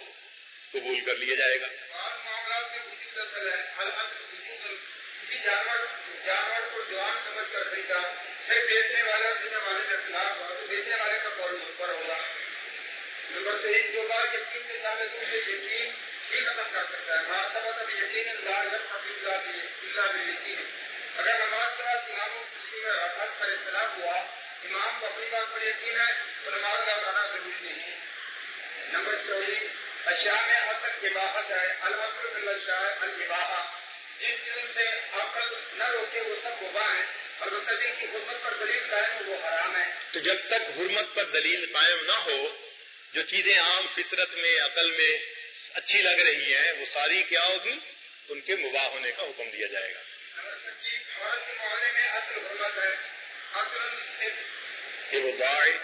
قبول کر لیا جائے گا بعض معاملات میں وجود اصل ہے الحمد کسی جانور جانور کو جوان سمجھ کر خریدا پھر بیچنے والا دینے والے کا خلاف ہوا تو بیچنے والے کا قول پر ہوگا۔ نمبر تیئیس جو بار یقین کے سامنے دوسرے یقین ہی ختم کر سکتا ہے۔ ہاں سب اب یقین اللہ اللہ بھی یقین اگر نماز کے بعد اماموں کسی میں حق پر اختلاف ہوا، امام کو اپنی بات پر یقین ہے، تو نماز کا پڑھنا ضروری نہیں ہے۔ نمبر چوبیس، اشیاء میں اصل عباہت ہے الحمد للہ شاہ الباہ جس علم سے عقل نہ روکے وہ سب وبا ہے اور متدین کی حرمت پر دلیل قائم ہو وہ حرام ہے۔ تو جب تک حرمت پر دلیل قائم نہ ہو جو چیزیں عام فطرت میں عقل میں اچھی لگ رہی ہیں وہ ساری کیا ہوگی؟ ان کے مباح ہونے کا حکم دیا جائے گا۔ عورت کے معاملے میں اصل حرمت ہے کہ وہ دعائیں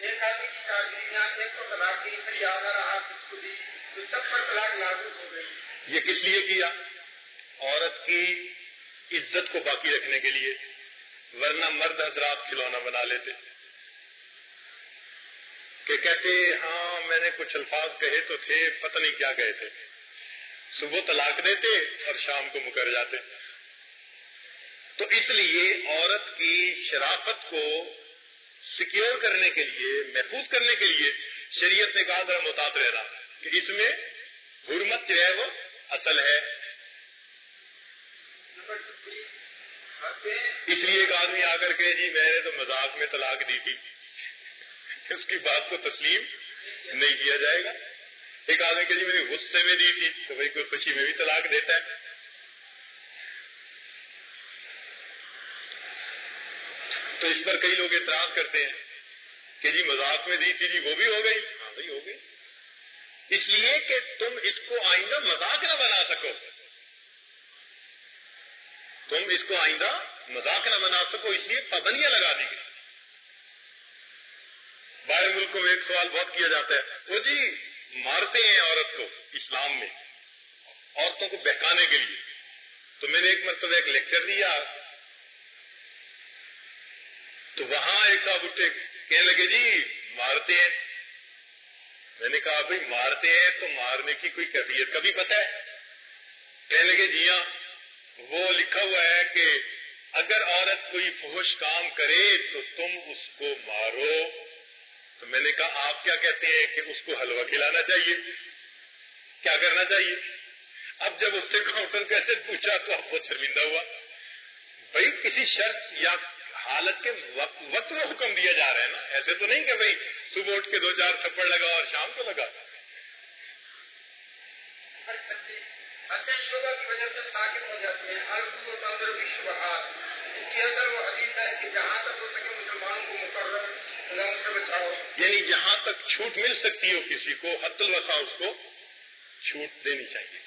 ایک آدمی کی بیویاں ایک کو طلاق دی پھر یاد آ رہا کس کو دی تو سب پر طلاق لاگو ہو گئی یہ کس لیے کیا؟ عورت کی عزت کو باقی رکھنے کے لیے، ورنہ مرد حضرات کھلونا بنا لیتے۔ کہ کہتے ہاں میں نے کچھ الفاظ کہے تو تھے، پتہ نہیں کیا کہے تھے۔ صبح طلاق دیتے اور شام کو مکر جاتے۔ تو اس لیے عورت کی شرافت کو سیکیور کرنے کے لیے، محفوظ کرنے کے لیے شریعت نے کہا، ذرا محتاط رہنا، کہ اس میں حرمت جو ہے وہ اصل ہے۔ اس لیے ایک آدمی آ کر کے جی میں نے تو مذاق میں طلاق دی تھی۔ اس کی بات کو تسلیم نہیں کیا جائے گا۔ ایک آدمی کہ جی میں نے غصے میں دی تھی، تو بھائی، کوئی خوشی میں بھی طلاق دیتا ہے۔ تو اس پر کئی لوگ اعتراض کرتے ہیں کہ جی مذاق میں دی تھی جی وہ بھی ہو گئی۔ ہاں بھائی ہو گئی۔ اس لیے کہ تم اس کو آئندہ مذاق نہ بنا سکو۔ تم اس کو آئندہ مذاق نہ بنا سکو، اس لیے پابندیاں لگا دی گئی۔ باہر ملکوں میں ایک سوال بہت کیا جاتا ہے۔ وہ جی مارتے ہیں عورت کو اسلام میں، عورتوں کو بہکانے کے لیے۔ تو میں نے ایک مرتبہ ایک لیکچر دیا۔ تو وہاں ایک صاحب اٹھے، کہنے لگے جی مارتے ہیں۔ میں نے کہا، بھائی، مارتے ہیں تو مارنے کی کوئی کیفیت کا بھی پتا ہے؟ کہنے لگے جی ہاں. وہ لکھا ہوا ہے کہ اگر عورت کوئی فحش کام کرے تو تم اس کو مارو۔ تو میں نے کہا، آپ کیا کہتے ہیں کہ اس کو حلوہ کھلانا چاہیے؟ کیا کرنا چاہیے؟ اب جب اس سے کاؤنٹر کیسے پوچھا تو اب وہ شرمندہ ہوا۔ بھائی، کسی شرط یا حالت کے وقت وقت میں حکم دیا جا رہا ہے نا؟ ایسے تو نہیں کہ بھائی صبح اٹھ کے دو چار تھپڑ لگا اور شام کو لگا شعبہ کی وجہ سے ساکت ہو جاتی ہیں الگ و تندر وشو اس کی اثر وہ حدیث ہے کہ جہاں تک ہو سکے مسلمان کو مقرر سزا سے بچاؤ۔ یعنی جہاں تک چھوٹ مل سکتی ہو کسی کو حت الوسا اس کو چھوٹ دینی چاہیے۔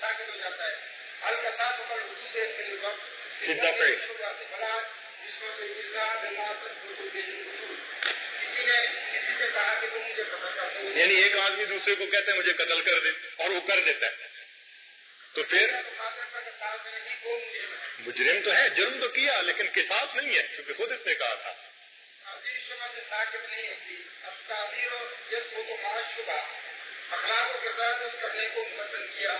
ساکت ہو جاتا ہے۔ سیدھا پہ یعنی ایک آدمی دوسرے کو کہتے ہیں مجھے قتل کر دے اور وہ کر دیتا ہے۔ تو پھر مجرم تو ہے، جرم تو کیا، لیکن کساس نہیں ہے، کیونکہ خود اس نے کہا تھا۔ اخلاق و کردار کرنے کو مقدم کیا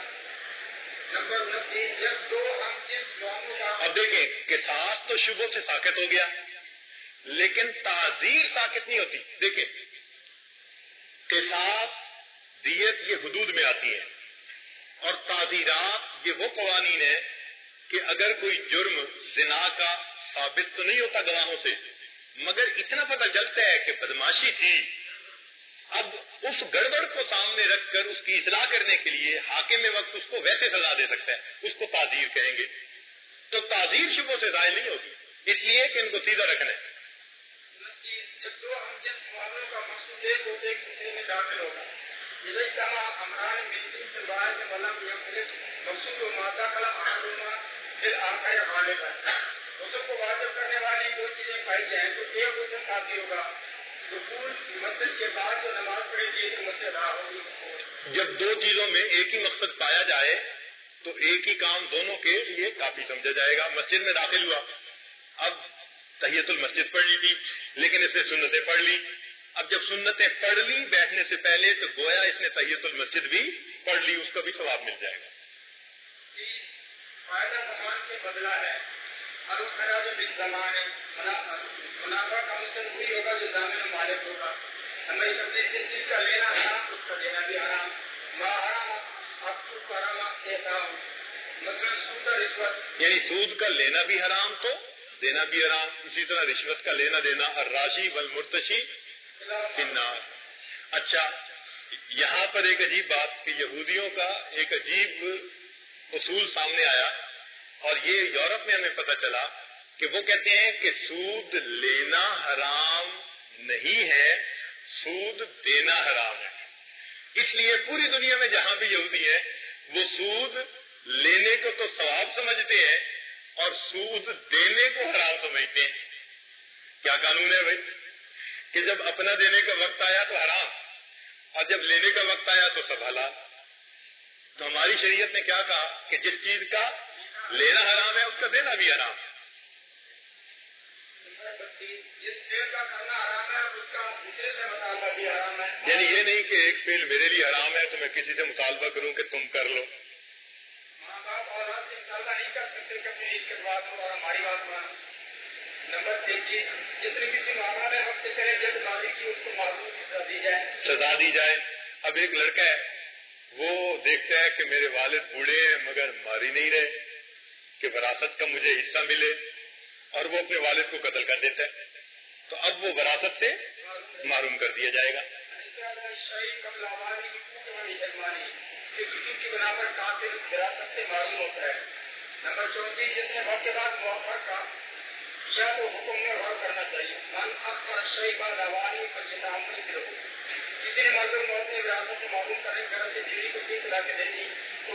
اب دیکھیں کہ ساتھ تو شبوں سے ساکت ہو گیا، لیکن تعزیر ساکت نہیں ہوتی۔ دیکھیں، کہ دیت یہ حدود میں آتی ہے اور تعزیرات یہ وہ قوانین ہے کہ اگر کوئی جرم، زنا کا ثابت تو نہیں ہوتا گواہوں سے، مگر اتنا پتہ چلتا ہے کہ بدماشی تھی۔ اب اس گڑبڑ کو سامنے رکھ کر اس کی اصلاح کرنے کے لیے حاکم وقت اس کو ویسے سزا دے سکتا ہے، اس کو تعزیر کہیں گے۔ تو تعزیر شبوں سے ظاہر نہیں ہوگی، اس لیے کہ ان کو سیدھا رکھنا ہے۔ واجب کرنے والی دو چیزیں پائی جائیں تو ایک ساتھی ہوگا۔ جب دو چیزوں میں ایک ہی مقصد پایا جائے، تو ایک ہی کام دونوں کے لیے کافی سمجھا جائے گا۔ مسجد میں داخل ہوا۔ اب تحیت المسجد پڑھ لی تھی، لیکن اس نے سنتیں پڑھ لی۔ اب جب سنتیں پڑھ لی بیٹھنے سے پہلے، تو گویا اس نے تحیت المسجد بھی پڑھ لی، اس کا بھی ثواب مل جائے گا۔ بدلا ہے۔ منافع وہی ہوگا جو مالک ہوگا ہمیں جس چیز کا لینا حرام اس کا دینا بھی حرام حرام اب یعنی سود کا لینا بھی حرام تو دینا بھی حرام، اسی طرح رشوت کا لینا دینا اور راشی بل مرتشی اچھا یہاں پر ایک عجیب بات کہ یہودیوں کا ایک عجیب اصول سامنے آیا۔ اور یہ یورپ میں ہمیں پتہ چلا کہ وہ کہتے ہیں کہ سود لینا حرام نہیں ہے، سود دینا حرام ہے۔ اس لیے پوری دنیا میں جہاں بھی یہودی ہیں، وہ سود لینے کو تو ثواب سمجھتے ہیں اور سود دینے کو حرام سمجھتے ہیں۔ کیا قانون ہے بھائی؟ کہ جب اپنا دینے کا وقت آیا تو حرام، اور جب لینے کا وقت آیا تو سب حلال تو ہماری شریعت نے کیا کہا کہ جس چیز کا لینا حرام ہے، اس کا دینا بھی حرام ہے۔ یعنی یہ نہیں کہ ایک فیل میرے لیے حرام ہے تو میں کسی سے مطالبہ کروں کہ تم کر لو۔ سزا دی جائے۔ اب ایک لڑکا ہے، وہ دیکھتا ہے کہ میرے والد بوڑھے ہیں مگر ماری نہیں رہے۔ کہ وراثت کا مجھے حصہ ملے اور وہ اپنے والد کو قتل کر دیتا ہے۔ تو اب وہ وراثت سے معروم کر دیا جائے گا۔ نمبر چونتیس جس نے وقت کے بعد موفر کا یا تو حکم میں غور کرنا چاہیے من اکثر شہی با روانی پر یہ تعمل کسی نے مرد موت نے وراثت سے معلوم کرنے گھر سے بیوی کو ٹھیک لا کے دے دی تو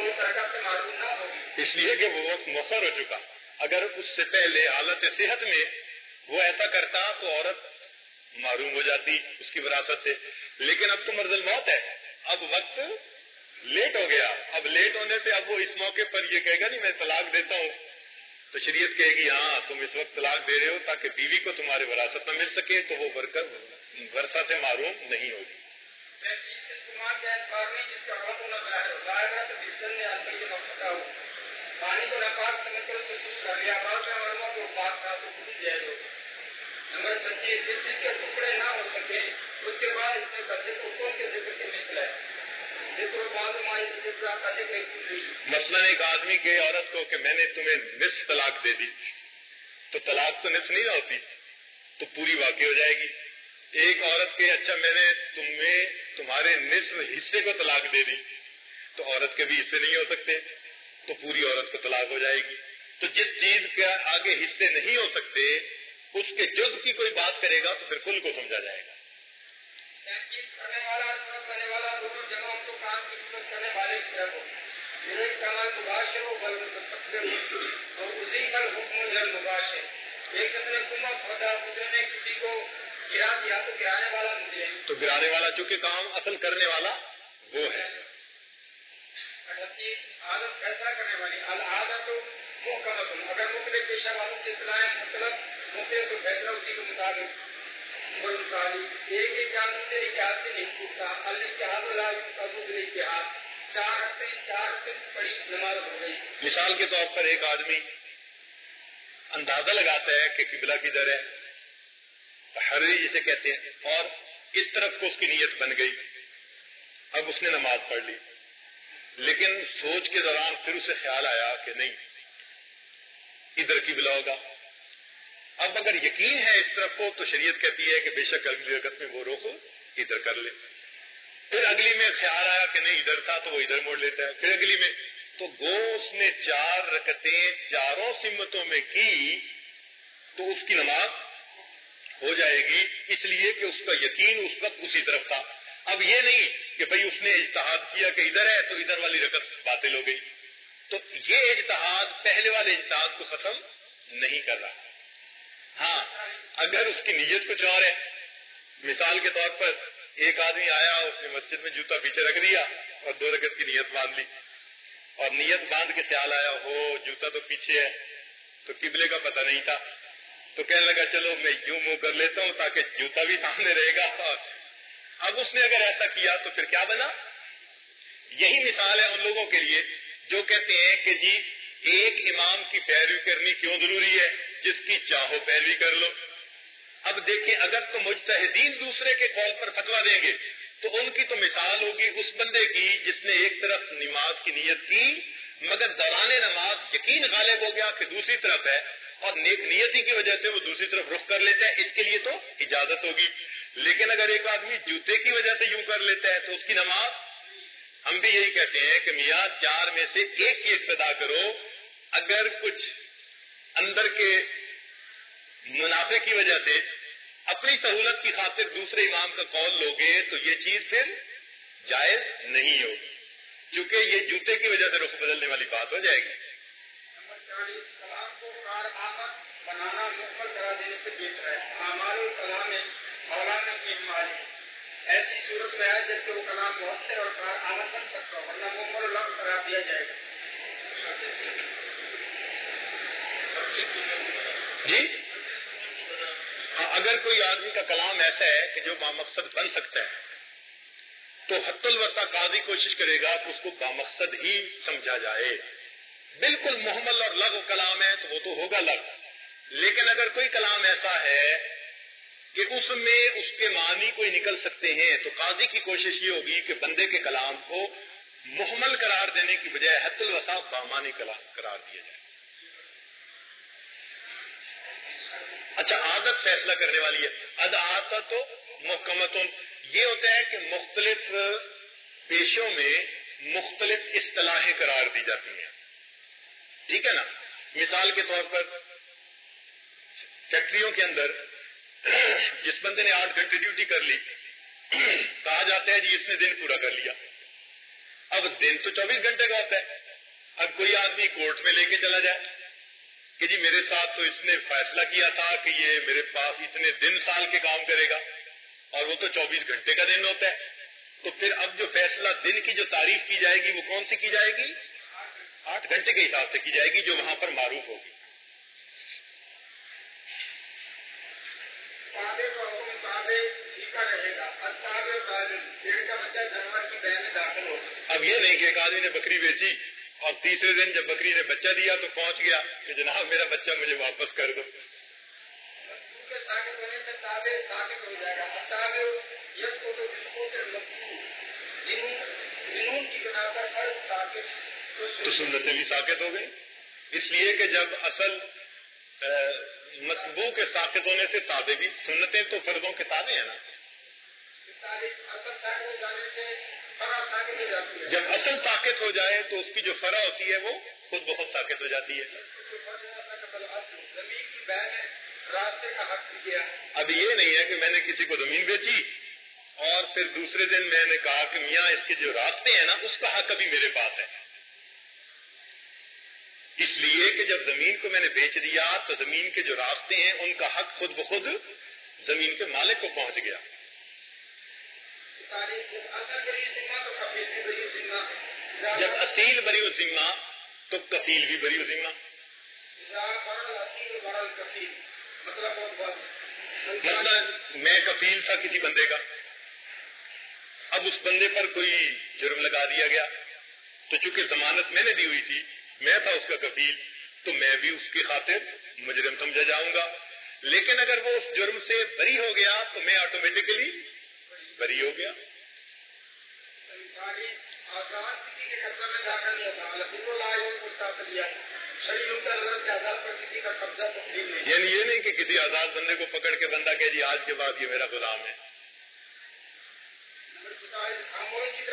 سے معلوم نہ ہوگی۔ اس لیے کہ وہ وقت مؤخر ہو چکا۔ اگر اس سے پہلے حالت صحت میں وہ ایسا کرتا تو عورت معروم ہو جاتی اس کی وراثت سے۔ لیکن اب تو مرض الموت ہے۔ اب وقت لیٹ ہو گیا۔ اب لیٹ ہونے پہ اب وہ اس موقع پر یہ کہے گا، نہیں، میں طلاق دیتا ہوں۔ تو شریعت کہے گی ہاں تم اس وقت طلاق دے رہے ہو تاکہ بیوی کو تمہارے وراثت میں مل سکے، تو وہ ورثہ سے معروم نہیں ہوگی۔ مثلاً ایک آدمی کے عورت کو کہ میں نے تمہیں نصف طلاق دے دی۔ تو طلاق تو نصف نہیں ہوتی، تو پوری واقع ہو جائے گی۔ ایک عورت کے اچھا میں نے تمہیں تمہارے نصف حصے کو طلاق دے دی تو عورت کے بھی حصے نہیں ہو سکتے، تو پوری عورت کو طلاق ہو جائے گی۔ تو جس چیز کے آگے حصے نہیں ہو سکتے، اس کے جز کی کوئی بات کرے گا، تو پھر کل کو سمجھا جائے گا۔ تو گرانے والا چونکہ کام اصل کرنے والا وہ ہے۔ فیصلہ کرنے والی العادت محکمت اگر مختلف پیشہ والوں کی مختلف مختلف تو فیصلہ اسی کے مطابق ایک ایک سے سے نہیں اللہ قبول چار ہفتے چار ہفتے بڑی نماز ہو گئی مثال کے طور پر ایک آدمی اندازہ لگاتا ہے کہ قبلہ کدھر ہے۔ حری جسے کہتے ہیں، اور اس طرف کو اس کی نیت بن گئی۔ اب اس نے نماز پڑھ لی۔ لیکن سوچ کے دوران پھر اسے خیال آیا کہ نہیں، ادھر کی بلا ہوگا۔ اب اگر یقین ہے اس طرف کو، تو شریعت کہتی ہے کہ بے شک اگلی رکت میں وہ رخ ادھر کر لے۔ پھر اگلی میں خیال آیا کہ نہیں، ادھر تھا تو وہ ادھر موڑ لیتا ہے۔ پھر اگلی میں، تو گو اس نے چار رکتیں چاروں سمتوں میں کی، تو اس کی نماز ہو جائے گی، اس لیے کہ اس کا یقین اس وقت اسی طرف تھا۔ اب یہ نہیں کہ بھائی اس نے اجتہاد کیا کہ ادھر ہے تو ادھر والی رقط باطل ہو گئی۔ تو یہ اجتہاد، پہلے والے اجتہاد کو ختم نہیں کر رہا۔ ہاں اگر اس کی نیت کچھ اور ہے۔ مثال کے طور پر ایک آدمی آیا اس نے مسجد میں جوتا پیچھے رکھ دیا اور دو رکعت کی نیت باندھ لی۔ اور نیت باندھ کے خیال آیا ہو جوتا تو پیچھے ہے۔ تو قبلے کا پتہ نہیں تھا۔ تو کہنے لگا، چلو میں یوں منہ کر لیتا ہوں تاکہ جوتا بھی سامنے رہے گا. اور اب اس نے اگر ایسا کیا تو پھر کیا بنا؟ یہی مثال ہے ان لوگوں کے لیے جو کہتے ہیں کہ جی ایک امام کی پیروی کرنی کیوں ضروری ہے؟ جس کی چاہو پیروی کر لو۔ اب دیکھیں، اگر تو مجتہدین دوسرے کے قول پر فتوا دیں گے، تو ان کی تو مثال ہوگی اس بندے کی جس نے ایک طرف نماز کی نیت کی، مگر دوران نماز یقین غالب ہو گیا کہ دوسری طرف ہے۔ اور نیک نیتی کی وجہ سے وہ دوسری طرف رخ کر لیتا ہے، اس کے لیے تو اجازت ہوگی۔ لیکن اگر ایک آدمی جوتے کی وجہ سے یوں کر لیتا ہے تو اس کی نماز، ہم بھی یہی کہتے ہیں کہ میاں، چار میں سے ایک کی ابتدا کرو۔ اگر کچھ اندر کے منافع کی وجہ سے اپنی سہولت کی خاطر دوسرے امام کا قول لوگے، تو یہ چیز پھر جائز نہیں ہوگی۔ کیونکہ یہ جوتے کی وجہ سے رخ بدلنے والی بات ہو جائے گی۔ علیہ السلام کو کار آمد بنانا مکمل کرا دینے سے بہتر ہے۔ مولانا کی ہماری ایسی صورت میں ہے جیسے وہ کلام مؤثر اور کار آمد بن سکتا ہو، ورنہ مکمل اللہ قرار دیا جائے گا۔ جی؟ ہاں، اگر کوئی آدمی کا کلام ایسا ہے کہ جو بامقصد بن سکتا ہے، تو حت الوسا قاضی کوشش کرے گا کہ اس کو بامقصد ہی سمجھا جائے۔ بالکل محمل اور لغ کلام ہے تو وہ تو ہوگا لغ لیکن اگر کوئی کلام ایسا ہے کہ اس میں اس کے معنی کوئی نکل سکتے ہیں، تو قاضی کی کوشش یہ ہوگی کہ بندے کے کلام کو محمل قرار دینے کی بجائے حت الوسا بامانی قرار دیا جائے۔ اچھا عادت فیصلہ کرنے والی ہے۔ اد عادت تو محکمت یہ ہوتا ہے کہ مختلف پیشوں میں مختلف اصطلاحیں قرار دی جاتی ہیں۔ ٹھیک ہے نا؟ مثال کے طور پر فیکٹریوں کے اندر جس بندے نے آٹھ گھنٹے ڈیوٹی کر لی، کہا جاتا ہے جی اس نے دن پورا کر لیا۔ اب دن تو چوبیس گھنٹے کا ہوتا ہے۔ اب کوئی آدمی کورٹ میں لے کے چلا جائے کہ جی میرے ساتھ تو اس نے فیصلہ کیا تھا کہ یہ میرے پاس اتنے دن سال کے کام کرے گا اور وہ تو چوبیس گھنٹے کا دن ہوتا ہے۔ تو پھر اب جو فیصلہ دن کی جو تعریف کی جائے گی وہ کون سی کی جائے گی؟ آٹھ گھنٹے کے حساب سے کی جائے گی جو وہاں پر معروف ہوگی۔ اب یہ نہیں کہ ایک آدمی نے بکری بیچی اور تیسرے دن جب بکری نے بچہ دیا تو پہنچ گیا کہ جناب میرا بچہ مجھے واپس کر دو۔ تو سنتیں بھی ساکت ہو گئی اس لیے کہ جب اصل مطبوع کے ساخت ہونے سے تابع بھی، سنتیں تو فردوں کے تابع ہیں نا۔ جب اصل طاقت ہو جائے تو اس کی جو فرا ہوتی ہے وہ خود بخود طاقت ہو جاتی ہے۔ اب یہ نہیں ہے کہ میں نے کسی کو زمین بیچی اور پھر دوسرے دن میں نے کہا کہ میاں، اس کے جو راستے ہیں نا، اس کا حق ابھی میرے پاس ہے۔ اس لیے کہ جب زمین کو میں نے بیچ دیا تو زمین کے جو راستے ہیں، ان کا حق خود بخود زمین کے مالک کو پہنچ گیا۔ جب اصیل بری ذمہ تو کفیل بھی بری ذمہ مطلب میں کفیل تھا کسی بندے کا۔ اب اس بندے پر کوئی جرم لگا دیا گیا۔ تو چونکہ ضمانت میں نے دی ہوئی تھی میں تھا اس کا کفیل تو میں بھی اس کی خاطر مجرم سمجھا جاؤں گا۔ لیکن اگر وہ اس جرم سے بری ہو گیا تو میں آٹومیٹکلی بری ہو گیا۔ یعنی یہ نہیں کہ کسی آزاد بندے کو پکڑ کے بندہ کہ جی آج کے بعد یہ میرا غلام ہے۔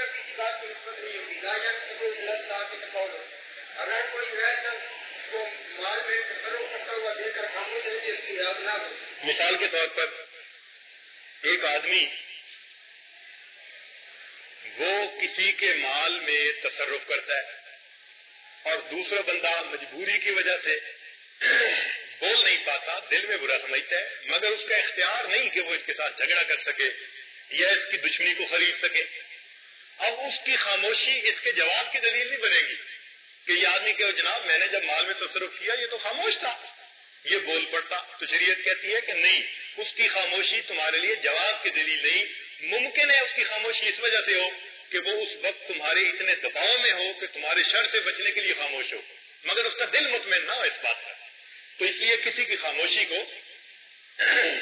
کسی بات کی نسبت نہیں ہوگی اگر کوئی مال میں کرتا ہوا دیکھ کر خاموش رہتی اس کی یاد نہ ہو۔ مثال کے طور پر ایک آدمی وہ کسی کے مال میں تصرف کرتا ہے اور دوسرا بندہ مجبوری کی وجہ سے بول نہیں پاتا، دل میں برا سمجھتا ہے، مگر اس کا اختیار نہیں کہ وہ اس کے ساتھ جھگڑا کر سکے یا اس کی دشمنی کو خرید سکے۔ اب اس کی خاموشی اس کے جواب کی دلیل نہیں بنے گی۔ کہ یہ آدمی کہ جناب، میں نے جب مال میں تصرف کیا، یہ تو خاموش تھا۔ یہ بول پڑتا۔ تو شریعت کہتی ہے کہ نہیں، اس کی خاموشی تمہارے لیے جواب کی دلیل نہیں۔ ممکن ہے اس کی خاموشی اس وجہ سے ہو کہ وہ اس وقت تمہارے اتنے دباؤ میں ہو کہ تمہارے شر سے بچنے کے لیے خاموش ہو۔ مگر اس کا دل مطمئن نہ ہو اس بات پر۔ تو اس لیے کسی کی خاموشی کو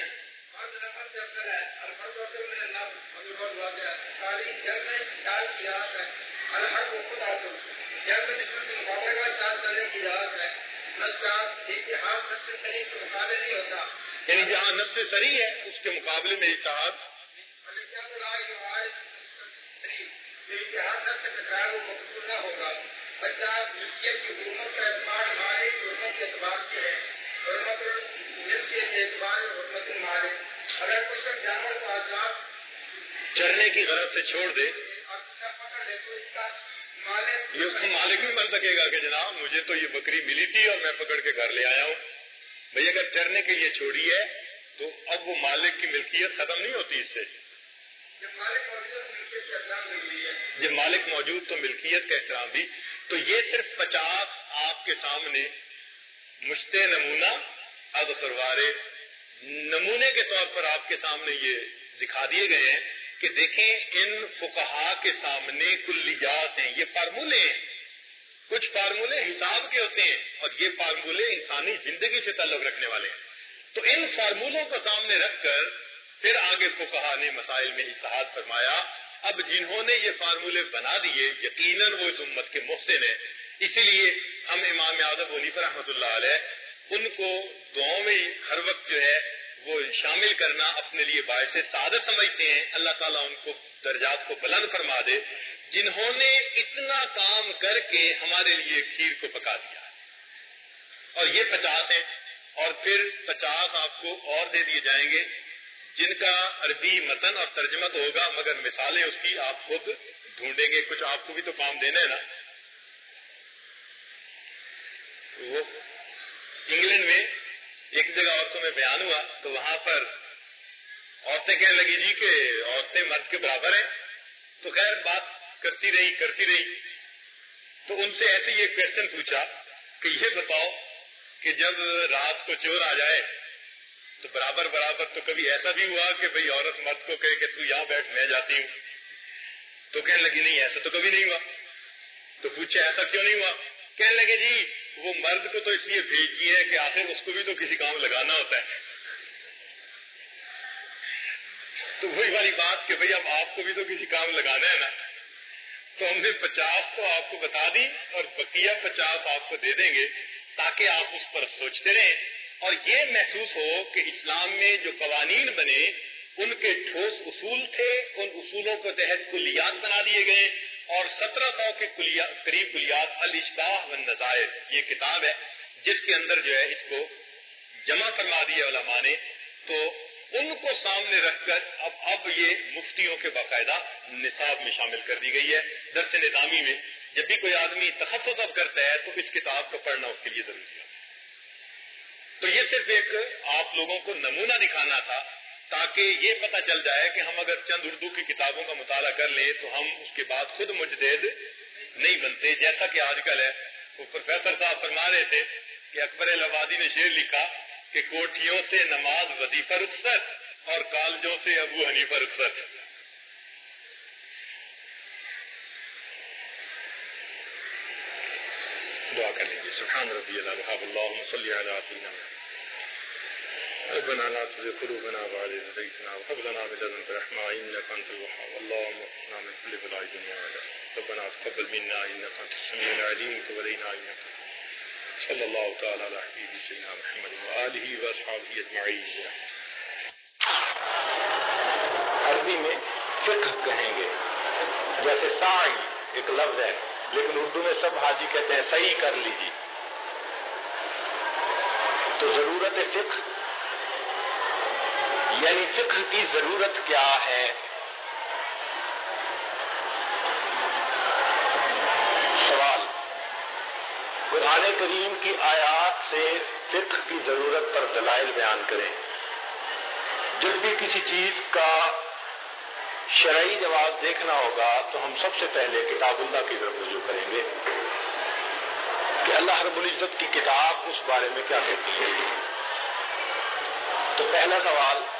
یعنی جہاں نصف سری ہے اس کے مقابلے میں اتحاد ہوگا. بچہ ملکیت کی حکومت کا اعتبار ہمارے حکومت کے اعتبار سے ہے. حرمت ملکیت کے اعتبار حرمت ہمارے. اگر کوئی سب جانور کو آزاد چرنے کی غرض سے چھوڑ دے پکڑ لے تو اس کا یہ اس کو مالک بھی مر سکے گا کہ جناب مجھے تو یہ بکری ملی تھی اور میں پکڑ کے گھر لے آیا ہوں۔ بھائی اگر چرنے کے لیے چھوڑی ہے تو اب وہ مالک کی ملکیت ختم نہیں ہوتی اس سے۔ جب مالک موجود تو ملکیت کا احترام بھی۔ تو یہ صرف پچاس آپ کے سامنے مشتے نمونہ اب سروارے نمونے کے طور پر آپ کے سامنے یہ دکھا دیے گئے ہیں۔ کہ دیکھیں ان فکہ کے سامنے کلیات ہیں، یہ فارمولے ہیں۔ کچھ فارمولے حساب کے ہوتے ہیں اور یہ فارمولے انسانی زندگی سے تعلق رکھنے والے ہیں۔ تو ان فارمولوں کو سامنے رکھ کر پھر آگے فکہ نے مسائل میں اتحاد فرمایا۔ اب جنہوں نے یہ فارمولے بنا دیے، یقیناً وہ اس امت کے محسن ہیں۔ اسی لیے ہم امام اعظم ونیف رحمۃ اللہ علیہ ان کو دعاؤں میں ہر وقت جو ہے وہ شامل کرنا اپنے لیے باعث سعادت سمجھتے ہیں۔ اللہ تعالیٰ ان کو درجات کو بلند فرما دے۔ جنہوں نے اتنا کام کر کے ہمارے لیے کھیر کو پکا دیا۔ اور یہ پچاس ہیں۔ اور پھر پچاس آپ کو اور دے دیے جائیں گے۔ جن کا عربی متن اور ترجمہ تو ہوگا، مگر مثالیں اس کی آپ خود ڈھونڈیں گے۔ کچھ آپ کو بھی تو کام دینا ہے نا۔ وہ انگلینڈ میں ایک جگہ عورتوں میں بیان ہوا تو وہاں پر عورتیں کہنے لگی جی کہ عورتیں مرد کے برابر ہیں۔ تو خیر، بات کرتی رہی کرتی رہی۔ تو ان سے ایسے یہ کوشچن پوچھا کہ یہ بتاؤ کہ جب رات کو چور آ جائے تو برابر برابر تو کبھی ایسا بھی ہوا کہ بھئی عورت مرد کو کہے کہ تو یہاں بیٹھ، میں جاتی ہوں۔ تو کہنے لگی، نہیں، ایسا تو کبھی نہیں ہوا۔ تو پوچھے ایسا کیوں نہیں ہوا؟ کہنے لگے جی وہ مرد کو تو اس لیے بھیجتی ہے کہ آخر اس کو بھی تو کسی کام لگانا ہوتا ہے۔ تو وہی والی بات کہ بھئی اب آپ کو بھی تو کسی کام لگانا ہے نا۔ تو ہم نے پچاس تو آپ کو بتا دی اور بقیہ پچاس آپ کو دے دیں گے تاکہ آپ اس پر سوچتے رہیں۔ اور یہ محسوس ہو کہ اسلام میں جو قوانین بنے، ان کے ٹھوس اصول تھے، ان اصولوں کو تحت کلیات بنا دیے گئے۔ اور سترہ سو کے قریب کلیات الشباہ و نظائر یہ کتاب ہے، جس کے اندر جو ہے اس کو جمع فرما دیا علماء نے۔ تو ان کو سامنے رکھ کر اب اب یہ مفتیوں کے باقاعدہ نصاب میں شامل کر دی گئی ہے۔ درس نظامی میں جب بھی کوئی آدمی تخصص اب کرتا ہے تو اس کتاب کو پڑھنا اس کے لیے ضروری ہے۔ تو یہ صرف ایک آپ لوگوں کو نمونہ دکھانا تھا تاکہ یہ پتہ چل جائے کہ ہم اگر چند اردو کی کتابوں کا مطالعہ کر لیں تو ہم اس کے بعد خود مجدید نہیں بنتے، جیسا کہ آج کل ہے۔ وہ پروفیسر صاحب فرما رہے تھے کہ اکبر الہبادی نے شعر لکھا کہ کوٹھیوں سے نماز وظیفہ رخصت اور کالجوں سے ابو حنیفہ رخصت۔ دعا کر لیجیے سبحان ربی اللہ اللہ صلی علی سیدنا ربنا لا تزغ قلوبنا بعد إذ هديتنا وهب لنا من لدنك رحمة إنك أنت الوهاب. اللهم اغفرنا من كل بلاء الدنيا ربنا تقبل منا إنك أنت السميع العليم. وتب علينا إنك صلى الله تعالى على حبيبه سيدنا محمد وآله وأصحابه أجمعين. عربی میں فقہ کہیں گے؟ جیسے سائی ایک لفظ ہے لیکن اردو میں سب حاجی کہتے ہیں صحیح کر لیجیے۔ تو ضرورت فقہ۔ یعنی فکر کی ضرورت کیا ہے؟ سوال۔ قرآن کریم کی آیات سے فکر کی ضرورت پر دلائل بیان کریں۔ جب بھی کسی چیز کا شرعی جواب دیکھنا ہوگا تو ہم سب سے پہلے کتاب اللہ کی طرف رجوع کریں گے۔ کہ اللہ رب العزت کی کتاب اس بارے میں کیا کہتی ہے؟ تو پہلا سوال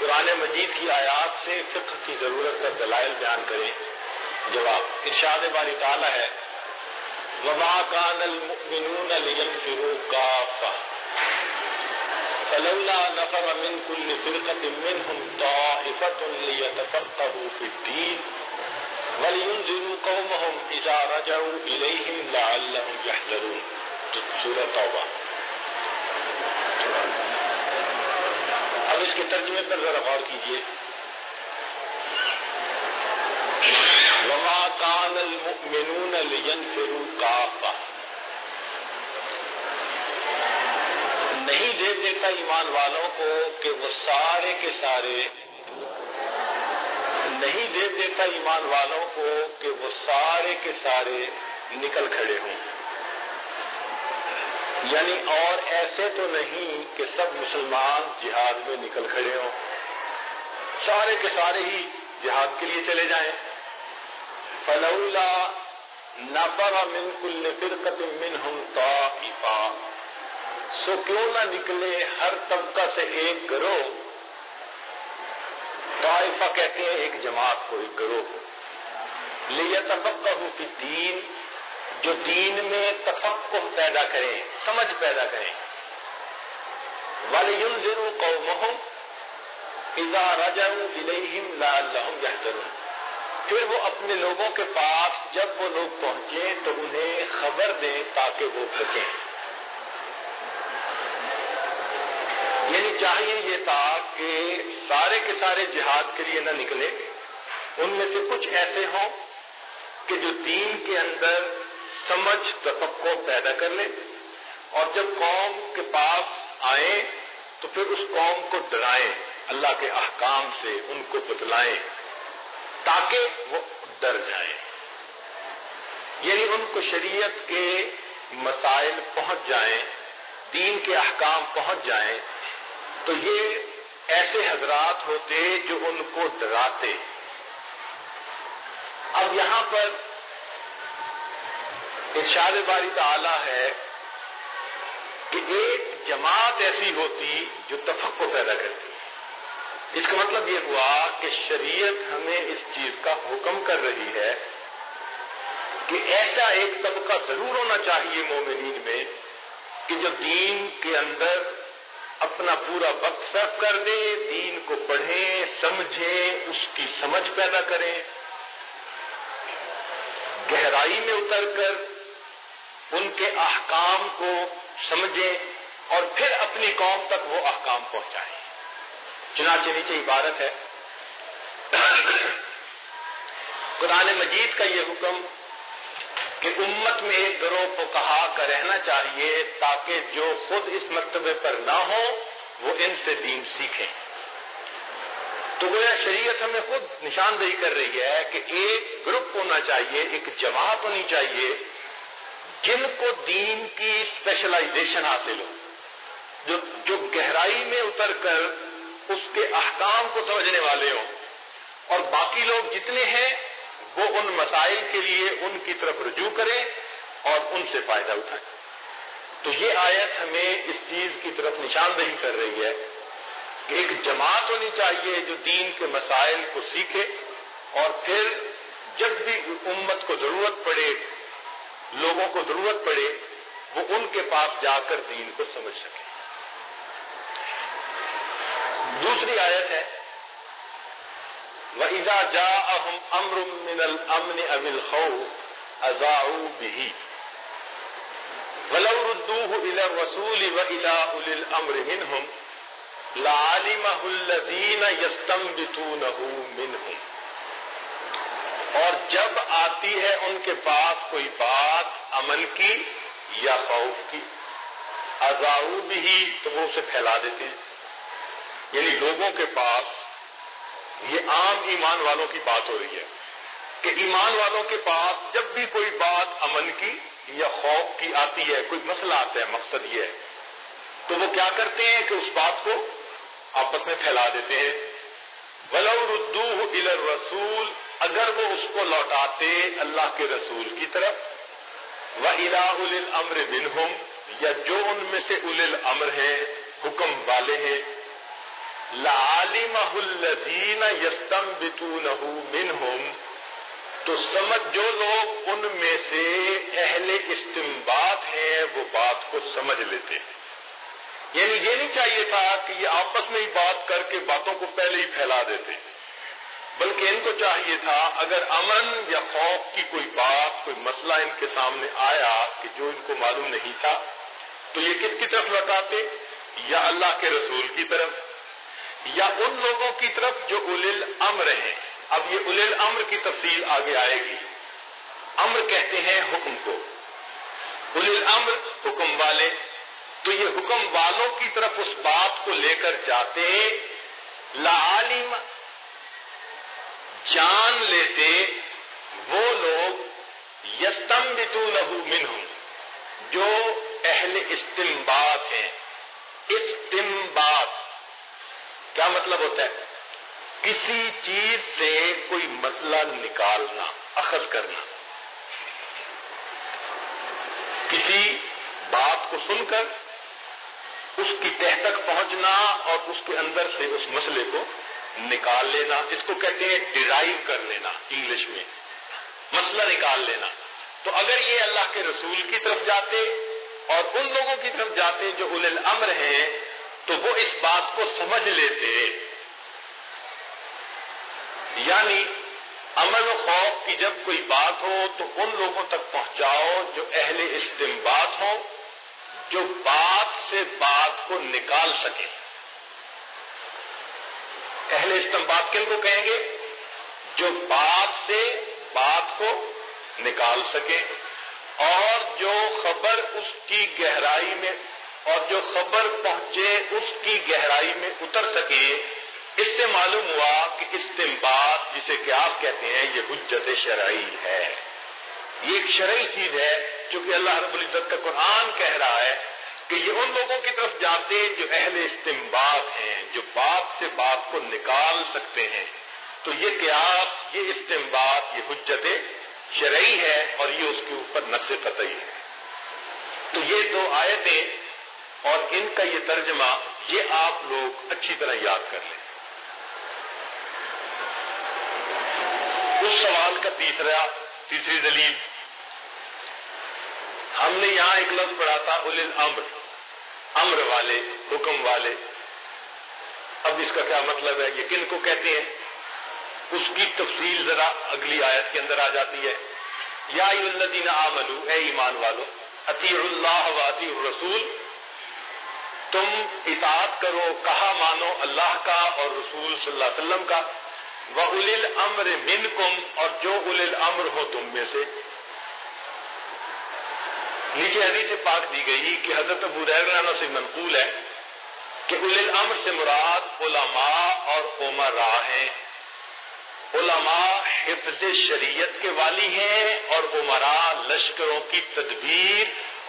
قرآن مجید کی آیات سے فقہ کی ضرورت کا دلائل بیان کریں۔ جواب ارشاد باری تعالی ہے، وما كان المؤمنون لينفروا كافة فلولا نفر من كل فرقة منهم طائفة ليتفقهوا في الدين ولينذروا قومهم إذا رجعوا إليهم لعلهم يحذرون سورة توبہ اب اس کے ترجمے پر ذرا غور کیجیے وما المؤمنون نہیں دے دیتا ایمان والوں کو کہ وہ سارے کے سارے، نہیں دے دیتا ایمان والوں کو کہ وہ سارے کے سارے نکل کھڑے ہوں۔ یعنی اور ایسے تو نہیں کہ سب مسلمان جہاد میں نکل کھڑے ہوں۔ سارے کے سارے ہی جہاد کے لیے چلے جائیں۔ فلولا نفر من کل فرقت منہم طائفہ سو کیوں نہ نکلے ہر طبقہ سے ایک گروہ۔ طائفہ کہتے ہیں ایک جماعت کو ایک گروہ۔ کو لیتفقہ فی الدین جو دین میں تفقہ پیدا کریں سمجھ پیدا کریں وَلِيُنذِرُوا قَوْمَهُمْ إِذَا رَجَعُوا إِلَيْهِمْ لَعَلَّهُمْ يَحْذَرُونَ۔ پھر وہ اپنے لوگوں کے پاس جب وہ لوگ پہنچے تو انہیں خبر دیں تاکہ وہ بچیں یعنی چاہیے یہ تھا کہ سارے کے سارے جہاد کے لیے نہ نکلے۔ ان میں سے کچھ ایسے ہوں کہ جو دین کے اندر سمجھ تفقو پیدا کر لے اور جب قوم کے پاس آئیں تو پھر اس قوم کو ڈرائیں، اللہ کے احکام سے ان کو بتلائیں تاکہ وہ ڈر جائیں۔ یعنی ان کو شریعت کے مسائل پہنچ جائیں، دین کے احکام پہنچ جائیں، تو یہ ایسے حضرات ہوتے جو ان کو ڈراتے۔ اب یہاں پر ارشاد باری تعالی ہے کہ ایک جماعت ایسی ہوتی جو تفق پیدا کرتی اس کا مطلب یہ ہوا کہ شریعت ہمیں اس چیز کا حکم کر رہی ہے کہ ایسا ایک طبقہ ضرور ہونا چاہیے مومنین میں کہ جو دین کے اندر اپنا پورا وقت صرف کر دے، دین کو پڑھیں سمجھیں اس کی سمجھ پیدا کریں گہرائی میں اتر کر ان کے احکام کو سمجھیں اور پھر اپنی قوم تک وہ احکام پہنچائیں چنانچہ نیچے عبارت ہے۔ قرآن مجید کا یہ حکم کہ امت میں ایک گروہ کو کہا کا رہنا چاہیے تاکہ جو خود اس مرتبے پر نہ ہو، وہ ان سے دین سیکھیں تو گویا شریعت ہمیں خود نشاندہی کر رہی ہے کہ ایک گروپ ہونا چاہیے، ایک جماعت ہونی چاہیے۔ جن کو دین کی اسپیشلائزیشن حاصل ہو جو جو گہرائی میں اتر کر اس کے احکام کو سمجھنے والے ہوں۔ اور باقی لوگ جتنے ہیں، وہ ان مسائل کے لیے ان کی طرف رجوع کریں اور ان سے فائدہ اٹھائیں۔ تو یہ آیت ہمیں اس چیز کی طرف نشاندہی کر رہی ہے کہ ایک جماعت ہونی چاہیے جو دین کے مسائل کو سیکھے اور پھر جب بھی امت کو ضرورت پڑے لوگوں کو ضرورت پڑے، وہ ان کے پاس جا کر دین کو سمجھ سکے دوسری آیت ہے، وَإِذَا جَاءَهُمْ أَمْرٌ مِّنَ الْأَمْنِ أَوِ الْخَوْفِ أَذَاعُوا بِهِ۔ وَلَوْ رُدُّوهُ إِلَى الرَّسُولِ وَإِلَى أُولِي الْأَمْرِ مِنْهُمْ لَعَلِمَهُ الَّذِينَ يَسْتَنبِطُونَهُ مِنْهُمْ۔ اور جب آتی ہے ان کے پاس کوئی بات امن کی یا خوف کی ازاؤ بھی تو وہ اسے پھیلا دیتے ہیں۔ یعنی لوگوں کے پاس یہ عام ایمان والوں کی بات ہو رہی ہے کہ ایمان والوں کے پاس جب بھی کوئی بات امن کی یا خوف کی آتی ہے، کوئی مسئلہ آتا ہے، مقصد یہ ہے، تو وہ کیا کرتے ہیں کہ اس بات کو آپس میں پھیلا دیتے ہیں۔ ولو ردو ال رسول اگر وہ اس کو لوٹاتے اللہ کے رسول کی طرف و الا ال امر بن یا جو ان میں سے ال الامر ہیں، حکم والے ہیں لعالمہ الذین یستنبتونه منهم۔ تو سمجھ، جو لوگ ان میں سے اہل استمبات ہیں، وہ بات کو سمجھ لیتے ہیں۔ یعنی یہ نہیں چاہیے تھا کہ یہ آپس میں ہی بات کر کے باتوں کو پہلے ہی پھیلا دیتے۔ بلکہ ان کو چاہیے تھا اگر امن یا خوف کی کوئی بات، کوئی مسئلہ ان کے سامنے آیا کہ جو ان کو معلوم نہیں تھا، تو یہ کس کی طرف لوٹاتے؟ یا اللہ کے رسول کی طرف؟ یا ان لوگوں کی طرف جو اول امر ہیں؟ اب یہ اول امر کی تفصیل آگے آئے گی۔ امر کہتے ہیں حکم کو۔ اول امر حکم والے، تو یہ حکم والوں کی طرف اس بات کو لے کر جاتے لعالم جان لیتے وہ لوگ یستم بتو لہو من جو اہل استمباد ہیں۔ استمباد کیا مطلب ہوتا ہے؟ کسی چیز سے کوئی مسئلہ نکالنا، اخذ کرنا۔ کسی بات کو سن کر، اس کی تہ تک پہنچنا اور اس کے اندر سے اس مسئلے کو نکال لینا، اس کو کہتے ہیں ڈرائیو کر لینا، انگلش میں۔ مسئلہ نکال لینا۔ تو اگر یہ اللہ کے رسول کی طرف جاتے اور ان لوگوں کی طرف جاتے جو ان الامر ہیں، تو وہ اس بات کو سمجھ لیتے۔ یعنی امن و خوف کی جب کوئی بات ہو، تو ان لوگوں تک پہنچاؤ جو اہل استمباد ہوں، جو بات سے بات کو نکال سکے اہل استمباد کن کو کہیں گے؟ جو بات سے بات کو نکال سکے اور جو خبر اس کی گہرائی میں اور جو خبر پہنچے اس کی گہرائی میں اتر سکے، اس سے معلوم ہوا کہ استمباد جسے کہ آپ کہتے ہیں یہ حجت شرعی ہے۔ یہ ایک شرعی چیز ہے جو کہ اللہ رب العزت کا قرآن کہہ رہا ہے۔ کہ یہ ان لوگوں کی طرف جاتے جو اہل استمباد ہیں، جو بات سے بات کو نکال سکتے ہیں۔ تو یہ قیاس یہ استمباد یہ حجت شرعی ہے اور یہ اس کے اوپر نس قطعی ہے۔ تو یہ دو آیتیں اور ان کا یہ ترجمہ، یہ آپ لوگ اچھی طرح یاد کر لیں۔ اس سوال کا تیسرا، تیسری دلیل۔ ہم نے یہاں ایک لفظ پڑھا تھا اول امر۔ امر والے، حکم والے۔ اب اس کا کیا مطلب ہے یہ کن کو کہتے ہیں؟ اس کی تفصیل ذرا اگلی آیت کے اندر آ جاتی ہے۔ یا الدین آ اے ایمان والو عطی اللہ و عطی الرسول۔ تم اطاعت کرو، کہا مانو اللہ کا اور رسول صلی اللہ علیہ وسلم کا۔ وہ اول امر من کم اور جو اول امر ہو تم میں سے نیچے حدیث سے پاک دی گئی کہ حضرت ابو ریرانہ سے منقول ہے کہ اول امر سے مراد علماء اور عمرا ہیں۔ علماء حفظ شریعت کے والی ہیں اور عمرا لشکروں کی تدبیر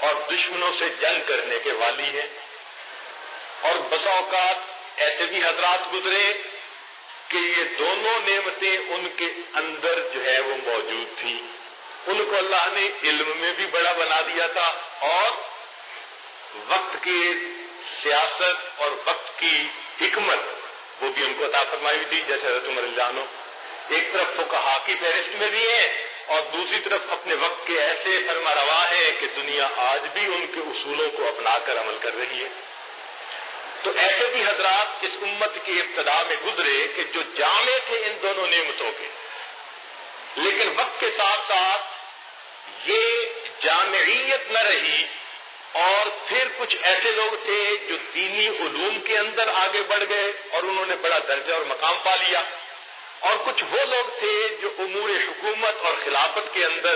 اور دشمنوں سے جنگ کرنے کے والی ہیں۔ اور بسا اوقات ایسے بھی حضرات گزرے کہ یہ دونوں نعمتیں ان کے اندر جو ہے وہ موجود تھی ان کو اللہ نے علم میں بھی بڑا بنا دیا تھا اور وقت کی سیاست اور وقت کی حکمت وہ بھی ان کو عطا فرمائی ہوئی تھی، جیسے حضرت عمر جانو ایک طرف وہ کہا کی فہرست میں بھی ہے اور دوسری طرف اپنے وقت کے ایسے فرما روا ہے کہ دنیا آج بھی ان کے اصولوں کو اپنا کر عمل کر رہی ہے۔ تو ایسے بھی حضرات اس امت کی ابتدا میں گزرے کہ جو جامع تھے، ان دونوں نعمتوں کے۔ لیکن وقت کے ساتھ ساتھ یہ جامعیت نہ رہی اور پھر کچھ ایسے لوگ تھے جو دینی علوم کے اندر آگے بڑھ گئے اور انہوں نے بڑا درجہ اور مقام پا لیا۔ اور کچھ وہ لوگ تھے جو امور حکومت اور خلافت کے اندر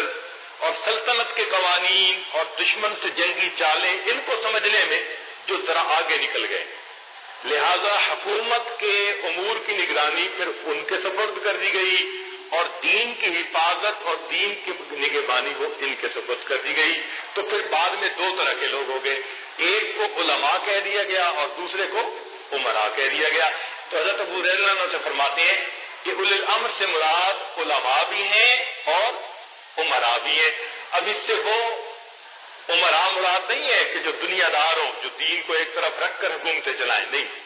اور سلطنت کے قوانین اور دشمن سے جنگی چالیں، ان کو سمجھنے میں جو ذرا آگے نکل گئے۔ لہذا حکومت کے امور کی نگرانی پھر ان کے سپرد کر دی گئی۔ اور دین کی حفاظت اور دین کی نگہبانی وہ ان کے سپرد کر دی گئی۔ تو پھر بعد میں دو طرح کے لوگ ہو گئے۔ ایک کو علماء کہہ دیا گیا اور دوسرے کو عمرا کہہ دیا گیا۔ تو حضرت ابو ریلانہ سے فرماتے ہیں کہ اول الامر سے مراد علماء بھی ہیں اور عمرا بھی ہیں۔ اب اس سے وہ عمرا مراد نہیں ہے کہ جو دنیا دار ہو جو دین کو ایک طرف رکھ کر حکومتیں چلائیں، نہیں۔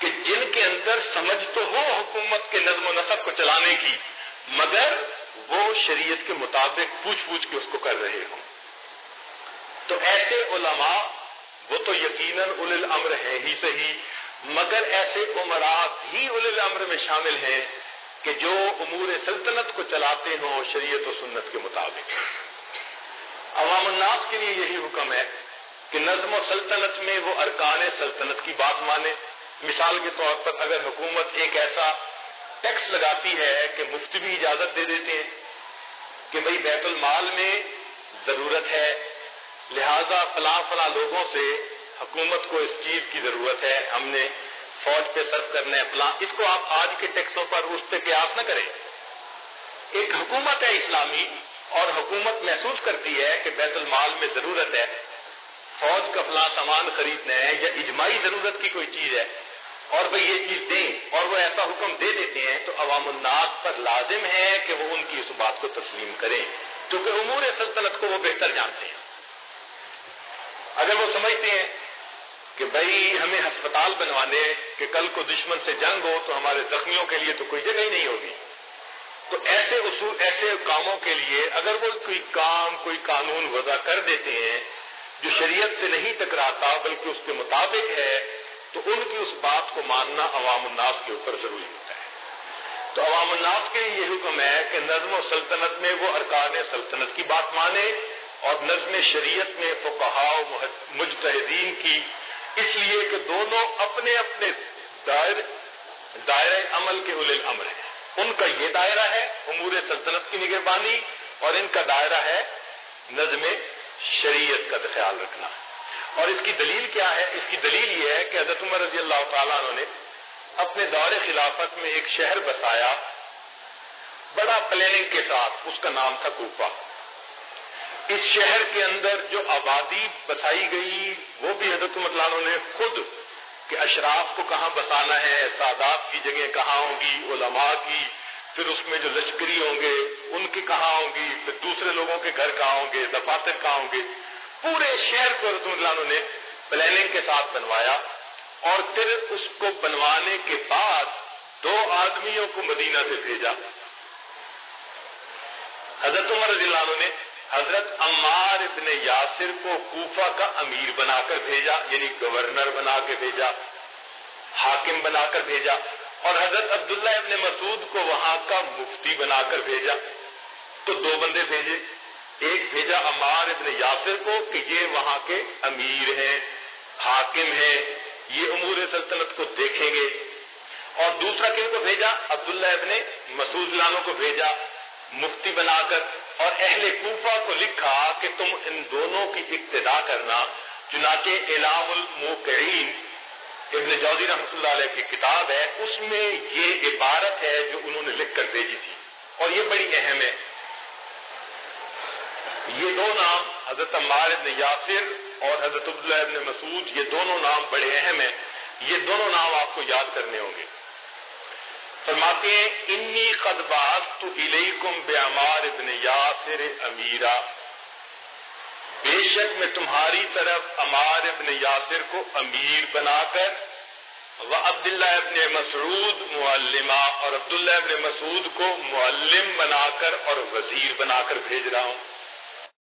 کہ جن کے اندر سمجھ تو ہو حکومت کے نظم و نسق کو چلانے کی، مگر وہ شریعت کے مطابق پوچھ پوچھ کے اس کو کر رہے ہوں۔ تو ایسے علماء، وہ تو یقیناً اول الامر ہے ہی صحیح، مگر ایسے عمرا بھی اول الامر میں شامل ہیں کہ جو امور سلطنت کو چلاتے ہوں شریعت و سنت کے مطابق۔ عوام الناس کے لیے یہی حکم ہے کہ نظم و سلطنت میں وہ ارکان سلطنت کی بات مانے۔ مثال کے طور پر اگر حکومت ایک ایسا ٹیکس لگاتی ہے کہ مفت بھی اجازت دے دیتے ہیں کہ بھئی بیت المال میں ضرورت ہے، لہذا فلاں فلاں لوگوں سے حکومت کو اس چیز کی ضرورت ہے، ہم نے فوج پہ صرف کرنا ہے، فلاں، اس کو آپ آج کے ٹیکسوں پر اس پہ قیاس نہ کریں۔ ایک حکومت ہے اسلامی اور حکومت محسوس کرتی ہے کہ بیت المال میں ضرورت ہے۔ فوج کا فلاں سامان خریدنا ہے یا اجماعی ضرورت کی کوئی چیز ہے۔ اور وہ یہ چیز دیں اور وہ ایسا حکم دے دیتے ہیں تو عوام الناس پر لازم ہے کہ وہ ان کی اس بات کو تسلیم کریں، کیونکہ امور سلطنت کو وہ بہتر جانتے ہیں۔ اگر وہ سمجھتے ہیں کہ بھائی ہمیں ہسپتال بنوانے کہ کل کو دشمن سے جنگ ہو تو ہمارے زخمیوں کے لیے تو کوئی جگہ ہی نہیں ہوگی۔ تو ایسے اصول، ایسے کاموں کے لیے اگر وہ کوئی کام، کوئی قانون وضع کر دیتے ہیں جو شریعت سے نہیں ٹکراتا بلکہ اس کے مطابق ہے تو ان کی اس بات کو ماننا عوام الناس کے اوپر ضروری ہوتا ہے۔ تو عوام الناس کے یہ حکم ہے کہ نظم و سلطنت میں وہ ارکان سلطنت کی بات مانے اور نظم شریعت میں فقہا مجتہدین کی۔ اس لیے کہ دونوں اپنے اپنے دائر دائرۂ عمل کے اول امر ہیں۔ ان کا یہ دائرہ ہے امور سلطنت کی نگربانی اور ان کا دائرہ ہے نظم شریعت کا خیال رکھنا۔ اور اس کی دلیل کیا ہے؟ اس کی دلیل یہ ہے کہ حضرت عمر رضی اللہ تعالیٰ عنہ نے اپنے دور خلافت میں ایک شہر بسایا، بڑا پلاننگ کے ساتھ اس کا نام تھا کوپا۔ اس شہر کے اندر جو آبادی بسائی گئی، وہ بھی حضرت عمر عنہ نے خود کہ اشراف کو کہاں بسانا ہے سادات کی جگہ کہاں ہوں گی، علماء کی، پھر اس میں جو لشکری ہوں گے، ان کی کہاں ہوں گی، پھر دوسرے لوگوں کے گھر کہاں ہوں گے، دفاتر کہاں ہوں گے؟ پورے شہر کو رسول اللہ نے پلاننگ کے ساتھ بنوایا اور پھر اس کو بنوانے کے بعد دو آدمیوں کو مدینہ سے بھیجا۔ حضرت عمر رضی اللہ عنہ نے حضرت عمار ابن یاسر کو کوفہ کا امیر بنا کر بھیجا یعنی گورنر بنا کے بھیجا، حاکم بنا کر بھیجا، اور حضرت عبداللہ ابن مسعود کو وہاں کا مفتی بنا کر بھیجا۔ تو دو بندے بھیجے۔ ایک بھیجا عمار ابن یاسر کو کہ یہ وہاں کے امیر ہیں، حاکم ہے یہ امور سلطنت کو دیکھیں گے۔ اور دوسرا کن کو بھیجا؟ عبداللہ ابن مسعود لانوں کو بھیجا، مفتی بنا کر۔ اور اہل کوفہ کو لکھا کہ تم ان دونوں کی ابتدا کرنا، چنانچہ اعلام الموقعین ابن جوزی رحمۃ اللہ علیہ کی کتاب ہے، اس میں یہ عبارت ہے جو انہوں نے لکھ کر بھیجی تھی۔ اور یہ بڑی اہم ہے۔ یہ دو نام حضرت عمار ابن یاسر اور حضرت عبداللہ ابن مسعود، یہ دونوں نام بڑے اہم ہیں۔ یہ دونوں نام آپ کو یاد کرنے ہوں گے۔ فرماتے ہیں، انی قدبات تو الیکم بے عمار ابن یاسر امیرا. بے شک میں تمہاری طرف عمار ابن یاسر کو امیر بنا کر وہ عبداللہ ابن مسعود معلمہ اور عبداللہ ابن مسعود کو معلم بنا کر اور وزیر بنا کر بھیج رہا ہوں۔